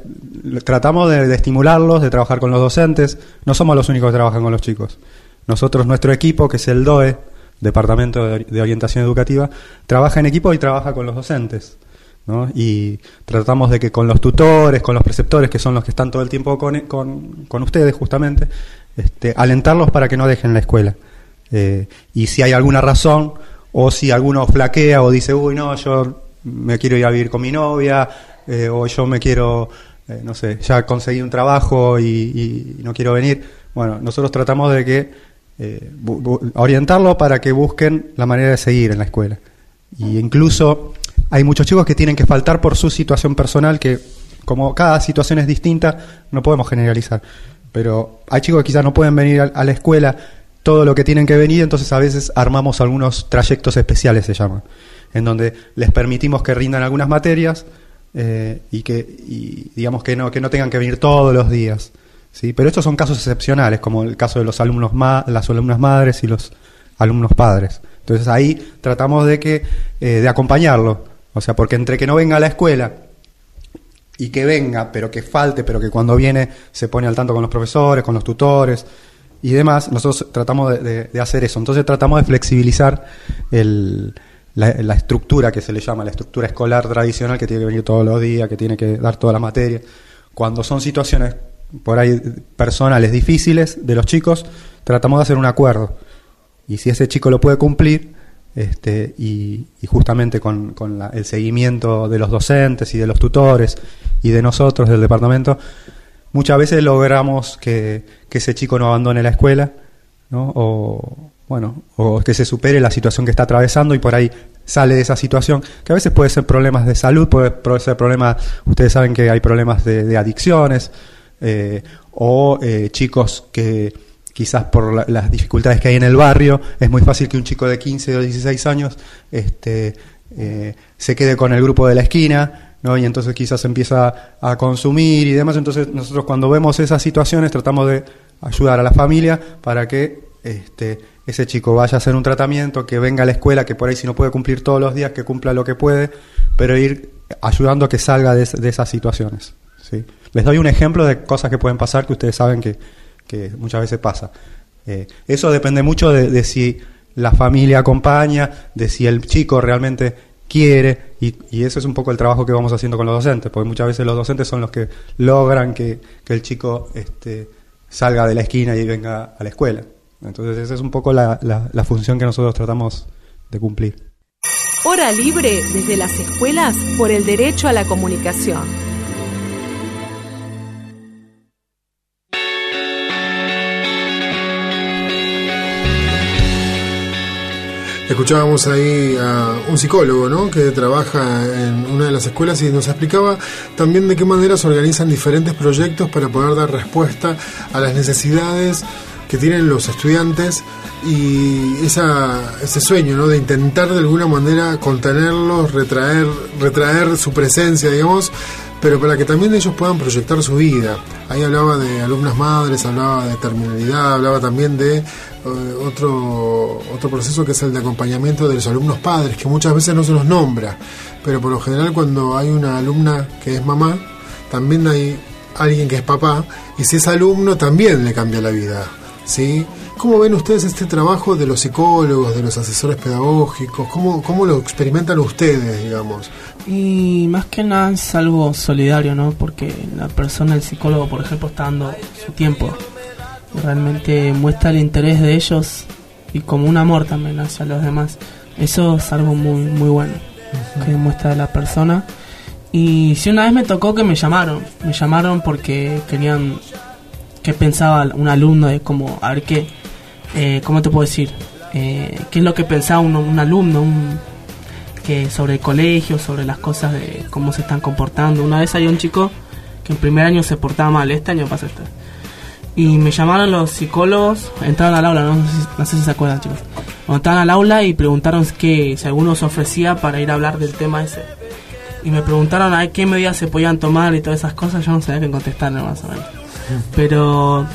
tratamos de, estimularlos, de trabajar con los docentes. No somos los únicos que trabajan con los chicos. Nosotros, nuestro equipo, que es el DOE, Departamento de, Orientación Educativa, trabaja en equipo y trabaja con los docentes. ¿no? Y tratamos de que con los tutores, con los preceptores, que son los que están todo el tiempo con, con, ustedes justamente, este, alentarlos para que no dejen la escuela. Eh, y si hay alguna razón, o si alguno flaquea o dice, uy, no, yo me quiero ir a vivir con mi novia, eh, o yo me quiero, eh, no sé, ya conseguí un trabajo y, no quiero venir. Bueno, nosotros tratamos de que eh, orientarlo para que busquen la manera de seguir en la escuela. Y incluso hay muchos chicos que tienen que faltar por su situación personal, que como cada situación es distinta, no podemos generalizar. Pero hay chicos que quizás no pueden venir a, la escuela todo lo que tienen que venir, entonces a veces armamos algunos trayectos especiales, se llaman, en donde les permitimos que rindan algunas materias, eh, y que digamos que no que no tengan que venir todos los días sí pero estos son casos excepcionales como el caso de los alumnos las alumnas madres y los alumnos padres. Entonces ahí tratamos de que eh, de acompañarlo. O sea porque entre que no venga a la escuela y que venga, pero que falte, pero que cuando viene se pone al tanto con los profesores, con los tutores y demás, nosotros tratamos de, de- de hacer eso. Entonces tratamos de flexibilizar el, la, estructura que se le llama, la estructura escolar tradicional que tiene que venir todos los días, que tiene que dar toda la materia. Cuando son situaciones por ahí personales difíciles de los chicos, tratamos de hacer un acuerdo. Y si ese chico lo puede cumplir, este, y, justamente con, con el seguimiento de los docentes y de los tutores y de nosotros del departamento, muchas veces logramos que, que ese chico no abandone la escuela, ¿no? Bueno, o que se supere la situación que está atravesando y por ahí sale de esa situación, que a veces puede ser problemas de salud, puede, ser problemas, ustedes saben que hay problemas de, de adicciones, eh, o eh, chicos que quizás por la- las dificultades que hay en el barrio, es muy fácil que un chico de 15 o 16 años este, eh, se quede con el grupo de la esquina, ¿no? y entonces quizás empieza a consumir y demás. Entonces nosotros cuando vemos esas situaciones tratamos de ayudar a la familia para que este, ese chico vaya a hacer un tratamiento, que venga a la escuela, que por ahí si no puede cumplir todos los días, que cumpla lo que puede, pero ir ayudando a que salga de, es- de esas situaciones. ¿sí? Les doy un ejemplo de cosas que pueden pasar que ustedes saben que, que muchas veces pasa. Eh, eso depende mucho de, si la familia acompaña, de si el chico realmente quiere, y, y eso es un poco el trabajo que vamos haciendo con los docentes, porque muchas veces los docentes son los que logran que, que el chico este, salga de la esquina y venga a la escuela. Entonces esa es un poco la, la- la función que nosotros tratamos de cumplir. Hora libre desde las escuelas por el derecho a la comunicación. Escuchábamos ahí a un psicólogo, ¿no? Que trabaja en una de las escuelas y nos explicaba también de qué manera se organizan diferentes proyectos para poder dar respuesta a las necesidades que tienen los estudiantes y esa, ese sueño, ¿no? De intentar de alguna manera contenerlos, retraer, retraer su presencia, digamos, pero para que también ellos puedan proyectar su vida. Ahí hablaba de alumnas madres, hablaba de terminalidad, hablaba también de eh, otro, otro proceso que es el de acompañamiento de los alumnos padres, que muchas veces no se los nombra, pero por lo general cuando hay una alumna que es mamá, también hay alguien que es papá, y si es alumno también le cambia la vida. ¿Sí? ¿Cómo ven ustedes este trabajo de los psicólogos, de los asesores pedagógicos? ¿Cómo, cómo lo experimentan ustedes, digamos? Y más que nada es algo solidario, ¿no? Porque la persona, el psicólogo, por ejemplo, está dando su tiempo. Realmente muestra el interés de ellos y como un amor también hacia los demás. Eso es algo muy, muy bueno que muestra la persona. Y si una vez me tocó que me llamaron, me llamaron porque querían que pensaba un alumno de como, a ver qué, eh, ¿cómo te puedo decir? Eh, ¿Qué es lo que pensaba un, un alumno un, que sobre el colegio, sobre las cosas de cómo se están comportando? Una vez hay un chico que en primer año se portaba mal, este año pasa esto. Y me llamaron los psicólogos, entraron al aula, no, sé, si, no sé si se acuerdan chicos. Cuando entraron al aula y preguntaron que si alguno se ofrecía para ir a hablar del tema ese. Y me preguntaron a qué medidas se podían tomar y todas esas cosas, yo no sabía qué contestarle más o menos. Pero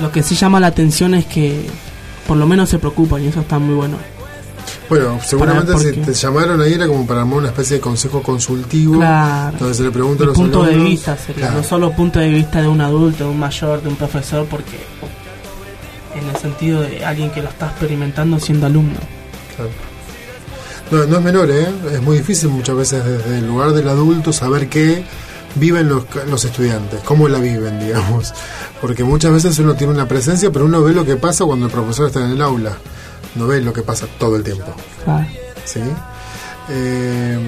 lo que sí llama la atención es que por lo menos se preocupan y eso está muy bueno. Bueno, seguramente si te llamaron ahí era como para armar una especie de consejo consultivo. Claro. Donde se le pregunta a los punto de vista sería, Claro. no solo punto de vista de un adulto, de un mayor, de un profesor, porque en el sentido de alguien que lo está experimentando siendo alumno. Claro. No, no es menor, ¿eh? Es muy difícil muchas veces desde el lugar del adulto saber qué viven los, los estudiantes, cómo la viven, digamos. Porque muchas veces uno tiene una presencia, pero uno ve lo que pasa cuando el profesor está en el aula. No ve lo que pasa todo el tiempo. Claro. ¿Sí? Eh,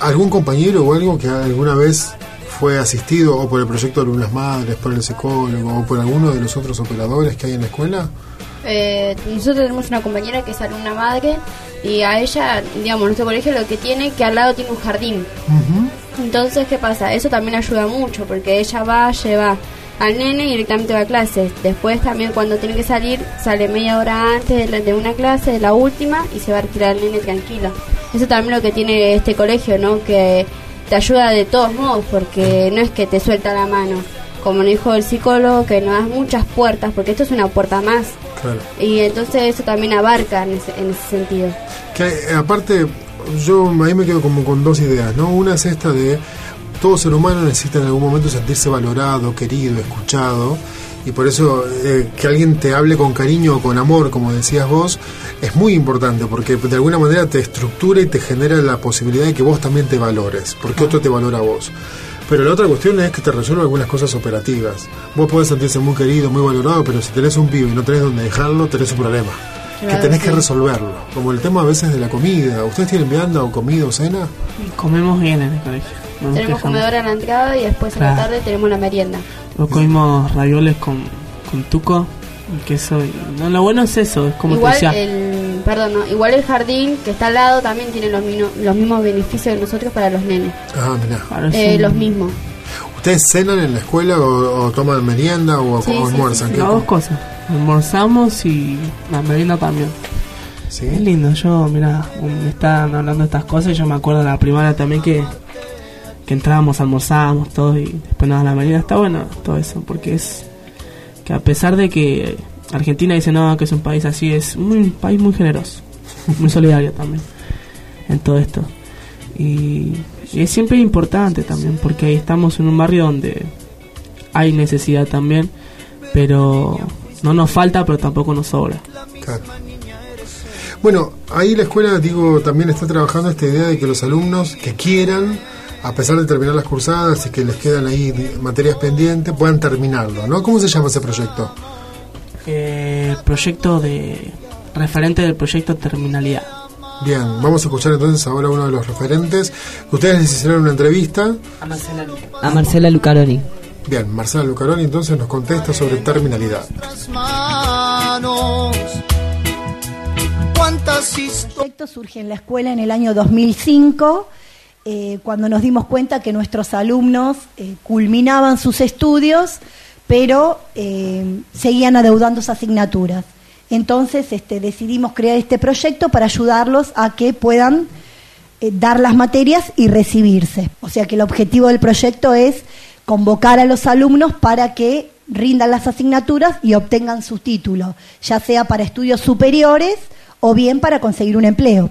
¿Algún compañero o algo que alguna vez fue asistido o por el proyecto de Alumnas Madres, por el psicólogo o por alguno de los otros operadores que hay en la escuela? Eh, nosotros tenemos una compañera que es alumna madre y a ella, digamos, nuestro colegio lo que tiene que al lado tiene un jardín. Entonces, ¿qué pasa? Eso también ayuda mucho porque ella va, lleva al nene y directamente va a clases. Después también cuando tiene que salir, sale media hora antes de, la- de una clase, de la última, y se va a retirar al nene tranquila. Eso también lo que tiene este colegio, ¿no? Que te ayuda de todos modos porque no es que te suelta la mano. Como dijo el psicólogo, que nos das muchas puertas, porque esto es una puerta más. Claro. Y entonces eso también abarca en ese, en ese sentido. Que aparte, yo ahí me quedo como con dos ideas, ¿no? Una es esta de todo ser humano necesita en algún momento sentirse valorado, querido, escuchado. Y por eso eh, que alguien te hable con cariño o con amor, como decías vos, es muy importante porque de alguna manera te estructura y te genera la posibilidad de que vos también te valores, porque otro te valora a vos. Pero la otra cuestión es que te resuelve algunas cosas operativas. Vos podés sentirse muy querido, muy valorado, pero si tenés un pibe y no tenés dónde dejarlo, tenés un problema. Que Claro, tenés que sí. resolverlo. Como el tema a veces de la comida. ¿Ustedes tienen vianda o comida o cena? Comemos bien en el colegio. no nos Tenemos quejamos. comedor a la entrada y después a la Claro. tarde tenemos la merienda. Luego comimos ravioles con, con tuco y queso. y- no, lo bueno es eso, es como igual te decía. el, perdón, no, igual el jardín que está al lado también tiene los, mino- los mismos beneficios de nosotros para los nenes. Ah, mirá. Claro, Eh, los mismos. ¿Ustedes cenan en la escuela o, o toman merienda o, Sí, o sí, almuerzan? Las ¿Qué- dos cosas. Almorzamos y la merienda también. ¿Sí? Es lindo, yo, mira, me están hablando de estas cosas y yo me acuerdo de la primaria también que, que entrábamos, almorzábamos todo y después nada, la merienda está bueno todo eso, porque es que a pesar de que Argentina dice no, que es un país así, es muy, un país muy generoso, [LAUGHS] muy solidario también en todo esto. Y, y es siempre importante también, porque ahí estamos en un barrio donde hay necesidad también, pero no nos falta, pero tampoco nos sobra. Claro. Bueno, ahí la escuela, digo, también está trabajando esta idea de que los alumnos que quieran, a pesar de terminar las cursadas y que les quedan ahí materias pendientes, puedan terminarlo, ¿no? ¿Cómo se llama ese proyecto? Eh, proyecto de referente del proyecto terminalidad. Bien, vamos a escuchar entonces ahora uno de los referentes. Ustedes les hicieron una entrevista. A Marcela Lucaroni. Bien, Marcela Lucaroni entonces nos contesta sobre terminalidad. proyecto surge en la escuela en el año 2005, eh, cuando nos dimos cuenta que nuestros alumnos eh, culminaban sus estudios, pero eh, seguían adeudando sus asignaturas. Entonces este, decidimos crear este proyecto para ayudarlos a que puedan dar las materias y recibirse. O sea que el objetivo del proyecto es convocar a los alumnos para que rindan las asignaturas y obtengan su título, ya sea para estudios superiores o bien para conseguir un empleo.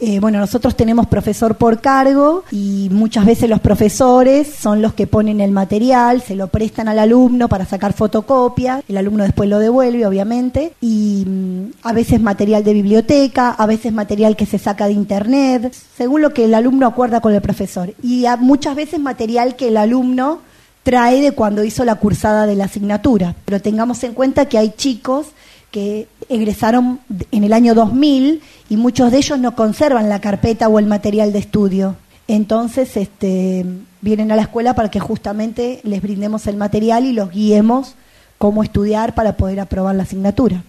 Eh, bueno, nosotros tenemos profesor por cargo y muchas veces los profesores son los que ponen el material, se lo prestan al alumno para sacar fotocopia, el alumno después lo devuelve, obviamente, y mm, a veces material de biblioteca, a veces material que se saca de internet, según lo que el alumno acuerda con el profesor, y a- muchas veces material que el alumno trae de cuando hizo la cursada de la asignatura. Pero tengamos en cuenta que hay chicos que egresaron en el año 2000 y muchos de ellos no conservan la carpeta o el material de estudio. Entonces, este, vienen a la escuela para que justamente les brindemos el material y los guiemos cómo estudiar para poder aprobar la asignatura.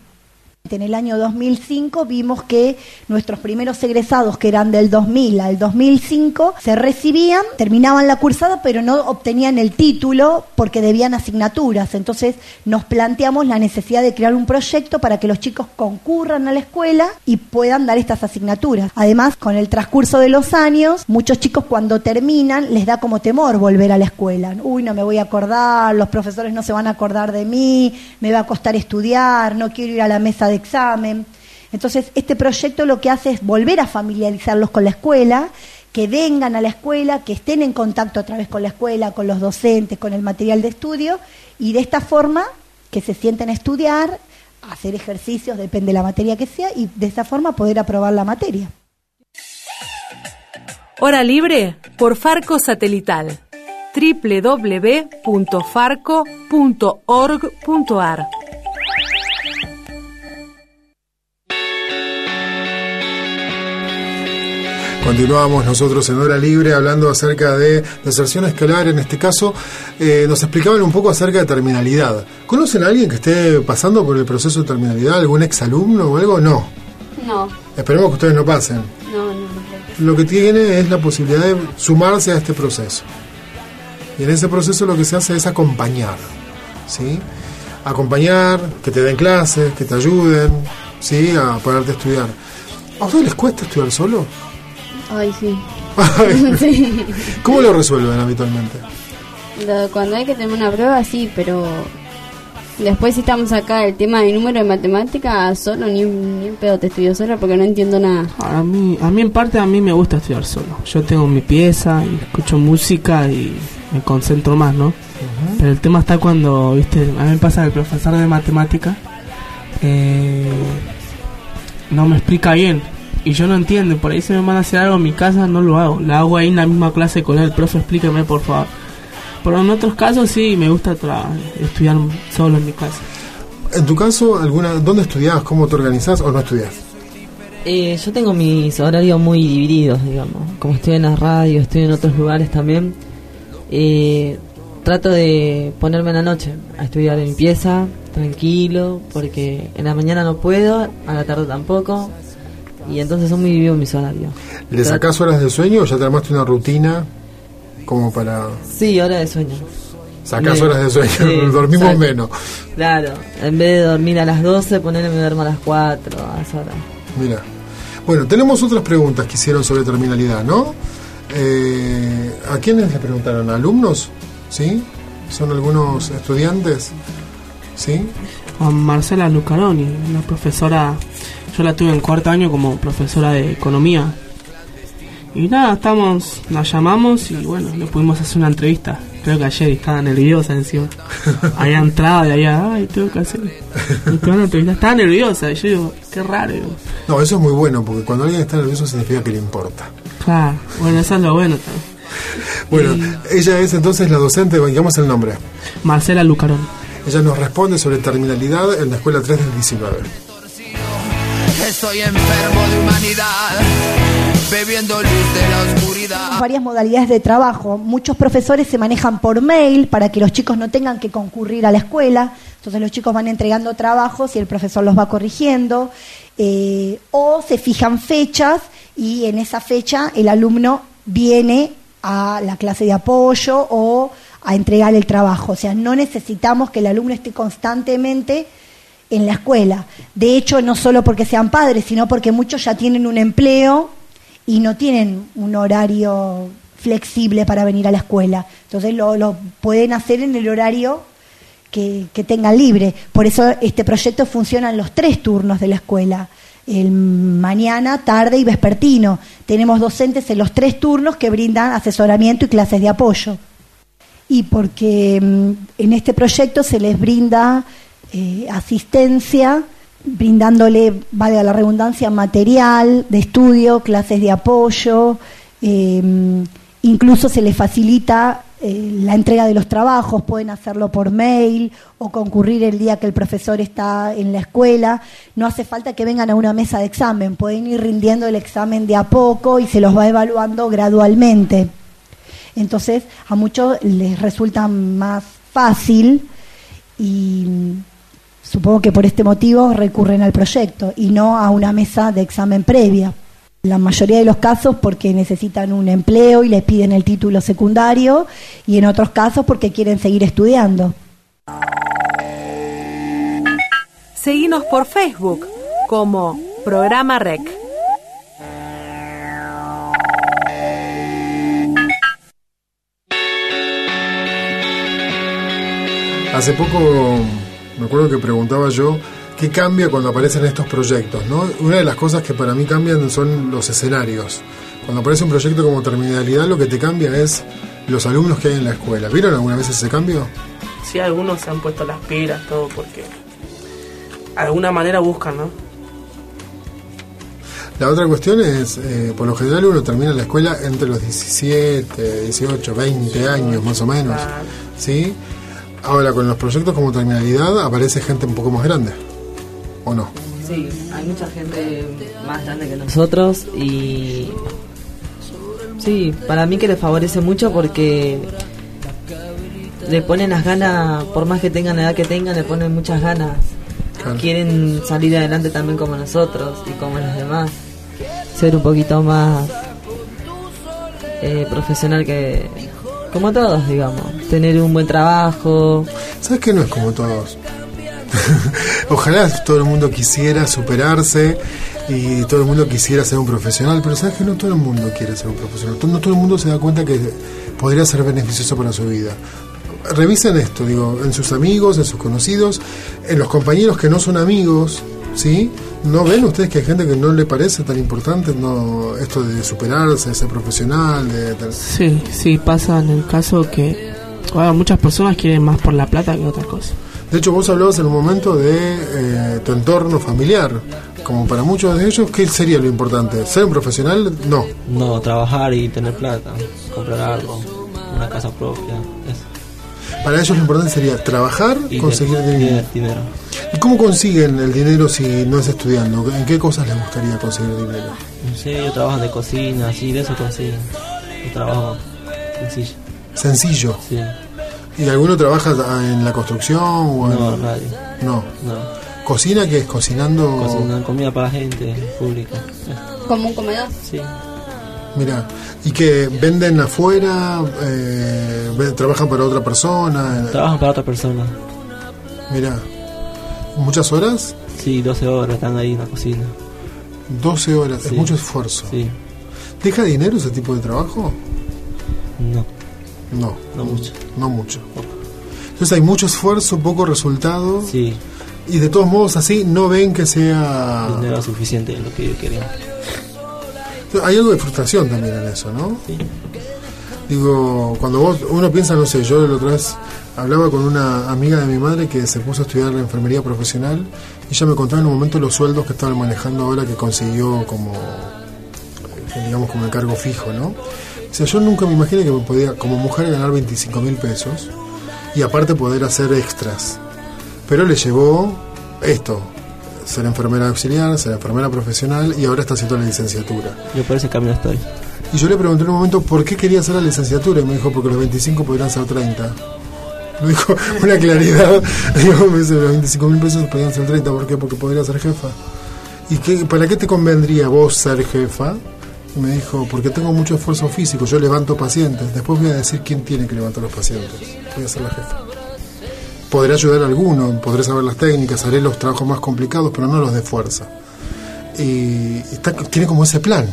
En el año 2005 vimos que nuestros primeros egresados, que eran del 2000 al 2005, se recibían, terminaban la cursada, pero no obtenían el título porque debían asignaturas. Entonces nos planteamos la necesidad de crear un proyecto para que los chicos concurran a la escuela y puedan dar estas asignaturas. Además, con el transcurso de los años, muchos chicos cuando terminan les da como temor volver a la escuela. Uy, no me voy a acordar, los profesores no se van a acordar de mí, me va a costar estudiar, no quiero ir a la mesa de examen. Entonces, este proyecto lo que hace es volver a familiarizarlos con la escuela, que vengan a la escuela, que estén en contacto otra vez con la escuela, con los docentes, con el material de estudio, y de esta forma que se sienten a estudiar, a hacer ejercicios, depende de la materia que sea, y de esa forma poder aprobar la materia. Hora libre por Farco Satelital. www.farco.org.ar Continuamos nosotros en Hora Libre hablando acerca de deserción escolar. En este caso, eh, nos explicaban un poco acerca de terminalidad. ¿Conocen a alguien que esté pasando por el proceso de terminalidad? ¿Algún exalumno o algo? No. No, Esperemos que ustedes no pasen. no, no. no. Lo que tiene es la posibilidad de sumarse a este proceso. Y en ese proceso lo que se hace es acompañar. ¿sí? Acompañar, que te den clases, que te ayuden ¿sí? a ponerte a estudiar. ¿A ustedes les cuesta estudiar solo? Ay, sí. Ay, [LAUGHS] sí. ¿Cómo lo resuelven habitualmente? Lo- Cuando hay que tener una prueba, sí, pero Después si estamos acá el tema de número de matemática, solo ni, ni un pedo te estudio sola porque no entiendo nada. A mí, a mí en parte a mí me gusta estudiar solo. Yo tengo mi pieza y escucho música y me concentro más, ¿no? Pero el tema está cuando, viste, a mí me pasa que el profesor de matemática eh, no me explica bien y yo no entiendo. Por ahí se me van a hacer algo en mi casa, no lo hago. La hago ahí en la misma clase con él. Profe, explíqueme por favor. Pero en otros casos sí, me gusta estudiar solo en mi casa. En tu caso, alguna, ¿dónde estudiás? ¿Cómo te organizás o no estudiás? Eh, yo tengo mis horarios muy divididos, digamos. Como estoy en la radio, estoy en otros lugares también. eh, trato de ponerme en la noche a estudiar en mi pieza, tranquilo, porque en la mañana no puedo, a la tarde tampoco. Y entonces son muy divididos mis horarios. ¿Le sacás horas de sueño o ya te armaste una rutina como para... Sí, hora de sueño. Sacás horas de sueño, Sí, [LAUGHS] dormimos menos. Claro, en vez de dormir a las 12, ponerme me duermo a las 4, a esa hora. Mira. Bueno, tenemos otras preguntas que hicieron sobre terminalidad, ¿no? Eh, ¿A quiénes le preguntaron? ¿A alumnos? ¿Sí? ¿Son algunos estudiantes? ¿Sí? A Marcela Lucaroni, una profesora, yo la tuve en cuarto año como profesora de economía. Y nada, estamos, la llamamos y bueno, le pudimos hacer una entrevista. Creo que ayer estaba nerviosa encima. [LAUGHS] Había entrado y había, ay, tengo que hacer. una entrevista. Estaba nerviosa y yo digo, qué raro. digo. No, eso es muy bueno, porque cuando alguien está nervioso significa que le importa. Claro, bueno, eso es lo bueno también. Bueno, ella es entonces la docente, digamos el nombre. Marcela Lucaroni. Ella nos responde sobre terminalidad en la escuela 3 del 19. Estoy enfermo de humanidad, bebiendo luz de la oscuridad. varias modalidades de trabajo. Muchos profesores se manejan por mail para que los chicos no tengan que concurrir a la escuela. Entonces los chicos van entregando trabajos y el profesor los va corrigiendo. Eh, o se fijan fechas y en esa fecha el alumno viene a la clase de apoyo o a entregar el trabajo. O sea, no necesitamos que el alumno esté constantemente en la escuela. De hecho, no solo porque sean padres, sino porque muchos ya tienen un empleo y no tienen un horario flexible para venir a la escuela. Entonces lo, pueden hacer en el horario que, que tengan libre. Por eso este proyecto funciona en los tres turnos de la escuela. El mañana, tarde y vespertino. Tenemos docentes en los tres turnos que brindan asesoramiento y clases de apoyo. Y porque mm, en este proyecto se les brinda eh, asistencia, brindándole, valga la redundancia, material de estudio, clases de apoyo, eh, incluso se les facilita eh, la entrega de los trabajos, pueden hacerlo por mail o concurrir el día que el profesor está en la escuela. No hace falta que vengan a una mesa de examen, pueden ir rindiendo el examen de a poco y se los va evaluando gradualmente. Entonces, a muchos les resulta más fácil y supongo que por este motivo recurren al proyecto y no a una mesa de examen previa. La mayoría de los casos porque necesitan un empleo y les piden el título secundario y en otros casos porque quieren seguir estudiando. Seguinos por Facebook como Programa Rec. Hace poco me acuerdo que preguntaba yo qué cambia cuando aparecen estos proyectos, ¿no? Una de las cosas que para mí cambian son los escenarios. Cuando aparece un proyecto como terminalidad, lo que te cambia es los alumnos que hay en la escuela. ¿Vieron alguna vez ese cambio? Sí, algunos se han puesto las pilas, todo, porque de alguna manera buscan, ¿no? La otra cuestión es, eh, por lo general uno termina la escuela entre los 17, 18, 20 años más o menos, ¿sí? Ahora, con los proyectos como terminalidad aparece gente un poco más grande, ¿o no? Sí, hay mucha gente más grande que nosotros y sí, para mí que les favorece mucho porque le ponen las ganas, por más que tengan la edad que tengan, le ponen muchas ganas. Claro. Quieren salir adelante también como nosotros y como los demás. Ser un poquito más eh, profesional que como todos, digamos. Tener un buen trabajo. ¿Sabes que no es como todos? [LAUGHS] Ojalá todo el mundo quisiera superarse y todo el mundo quisiera ser un profesional, pero sabes que no todo el mundo quiere ser un profesional. No todo el mundo se da cuenta que podría ser beneficioso para su vida. revisen esto, digo, en sus amigos, en sus conocidos, en los compañeros que no son amigos, ¿sí? ¿No ven ustedes que hay gente que no le parece tan importante no esto de superarse, de ser profesional? De, de- Sí, sí, pasa en el caso que bueno, muchas personas quieren más por la plata que otra cosa. De hecho, vos hablabas en un momento de eh, tu entorno familiar. Como para muchos de ellos, ¿qué sería lo importante? ¿Ser un profesional? No. No, trabajar y tener plata, comprar algo, una casa propia. Para ellos lo importante sería trabajar, Y conseguir dinero. dinero. ¿Y cómo consiguen el dinero si no es estudiando? ¿En qué cosas les gustaría conseguir dinero? No sé, ellos trabajan de cocina, así, de eso consiguen. Un trabajo sencillo. Sencillo. Sí. ¿Y alguno trabaja en la construcción? O en- No, nadie. No. No. ¿Cocina que es? ¿Cocinando? Cocinan comida para la gente pública. Como un comedor. Sí. Mira, ¿y que venden afuera? Eh, ¿Trabajan para otra persona? Trabajan para otra persona. Mira, ¿muchas horas? Sí, 12 horas están ahí en la cocina. 12 horas, es mucho esfuerzo. Sí. ¿Deja dinero ese tipo de trabajo? No. No. No mucho. No mucho. Entonces hay mucho esfuerzo, poco resultado. Sí. Y de todos modos así no ven que sea... Dinero suficiente lo que yo quería. Hay algo de frustración también en eso, ¿no? Sí. Digo, cuando vos, uno piensa, no sé, yo la otra vez hablaba con una amiga de mi madre que se puso a estudiar la enfermería profesional y ella me contaba en un momento los sueldos que estaban manejando ahora que consiguió como, digamos, como el cargo fijo, ¿no? O sea, yo nunca me imaginé que me podía, como mujer, ganar 25 mil pesos y aparte poder hacer extras. Pero le llevó esto, ser enfermera auxiliar, ser enfermera profesional y ahora está haciendo la licenciatura. Yo por ese camino estoy. Y yo le pregunté en un momento por qué quería hacer la licenciatura y me dijo porque los 25 podrían ser 30. Me dijo [LAUGHS] una claridad. [LAUGHS] Digo, me dice, los 25 mil pesos podrían ser 30. ¿Por qué? Porque podría ser jefa. ¿Y qué, para qué te convendría vos ser jefa? Y me dijo, porque tengo mucho esfuerzo físico, yo levanto pacientes. Después voy a decir quién tiene que levantar los pacientes. Voy a ser la jefa. Podré ayudar a alguno, podré saber las técnicas, haré los trabajos más complicados, pero no los de fuerza. Y está, tiene como ese plan.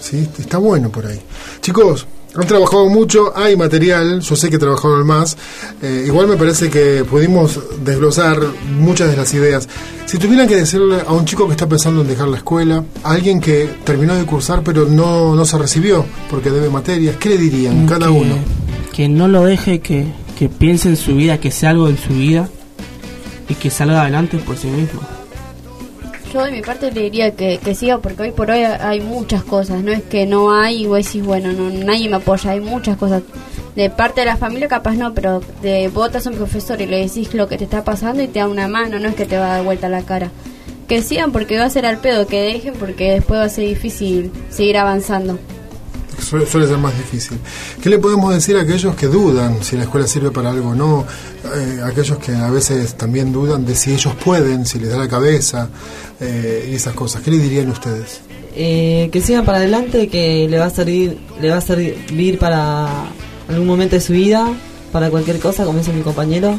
¿sí? Está bueno por ahí. Chicos, han trabajado mucho, hay material, yo sé que trabajaron más. Eh, igual me parece que pudimos desglosar muchas de las ideas. Si tuvieran que decirle a un chico que está pensando en dejar la escuela, a alguien que terminó de cursar pero no, no se recibió porque debe materias, ¿qué le dirían cada que, uno? Que no lo deje, que, que piense en su vida, que sea algo en su vida y que salga adelante por sí mismo. Yo de mi parte le diría que, que siga porque hoy por hoy hay muchas cosas, no es que no hay y vos decís, bueno, no, nadie me apoya, hay muchas cosas. De parte de la familia capaz no, pero de estás a un profesor y le decís lo que te está pasando y te da una mano, no es que te va a dar vuelta la cara. Que sigan porque va a ser al pedo, que dejen porque después va a ser difícil seguir avanzando. Suele, suele ser más difícil. ¿Qué le podemos decir a aquellos que dudan si la escuela sirve para algo o no? Eh, aquellos que a veces también dudan de si ellos pueden, si les da la cabeza eh, y esas cosas. ¿Qué le dirían ustedes? Eh, que sigan para adelante, que le va a servir, le va a servir para algún momento de su vida, para cualquier cosa, como dice mi compañero,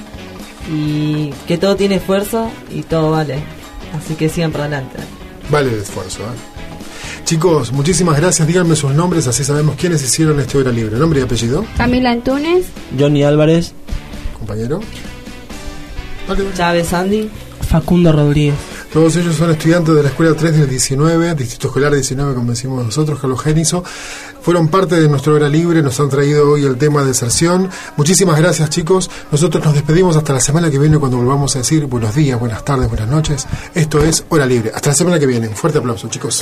y que todo tiene esfuerzo y todo vale. Así que sigan para adelante. Vale el esfuerzo. ¿eh? Chicos, muchísimas gracias. Díganme sus nombres, así sabemos quiénes hicieron este hora libre. ¿Nombre y apellido? Camila Antunes. Johnny Álvarez. Compañero. Chávez Andy. Facundo Rodríguez. Todos ellos son estudiantes de la Escuela 3 del 19, Distrito Escolar 19, como decimos nosotros, Carlos Genizo. Fueron parte de nuestra hora libre, nos han traído hoy el tema de deserción. Muchísimas gracias, chicos. Nosotros nos despedimos hasta la semana que viene cuando volvamos a decir buenos días, buenas tardes, buenas noches. Esto es Hora Libre. Hasta la semana que viene. Un fuerte aplauso, chicos.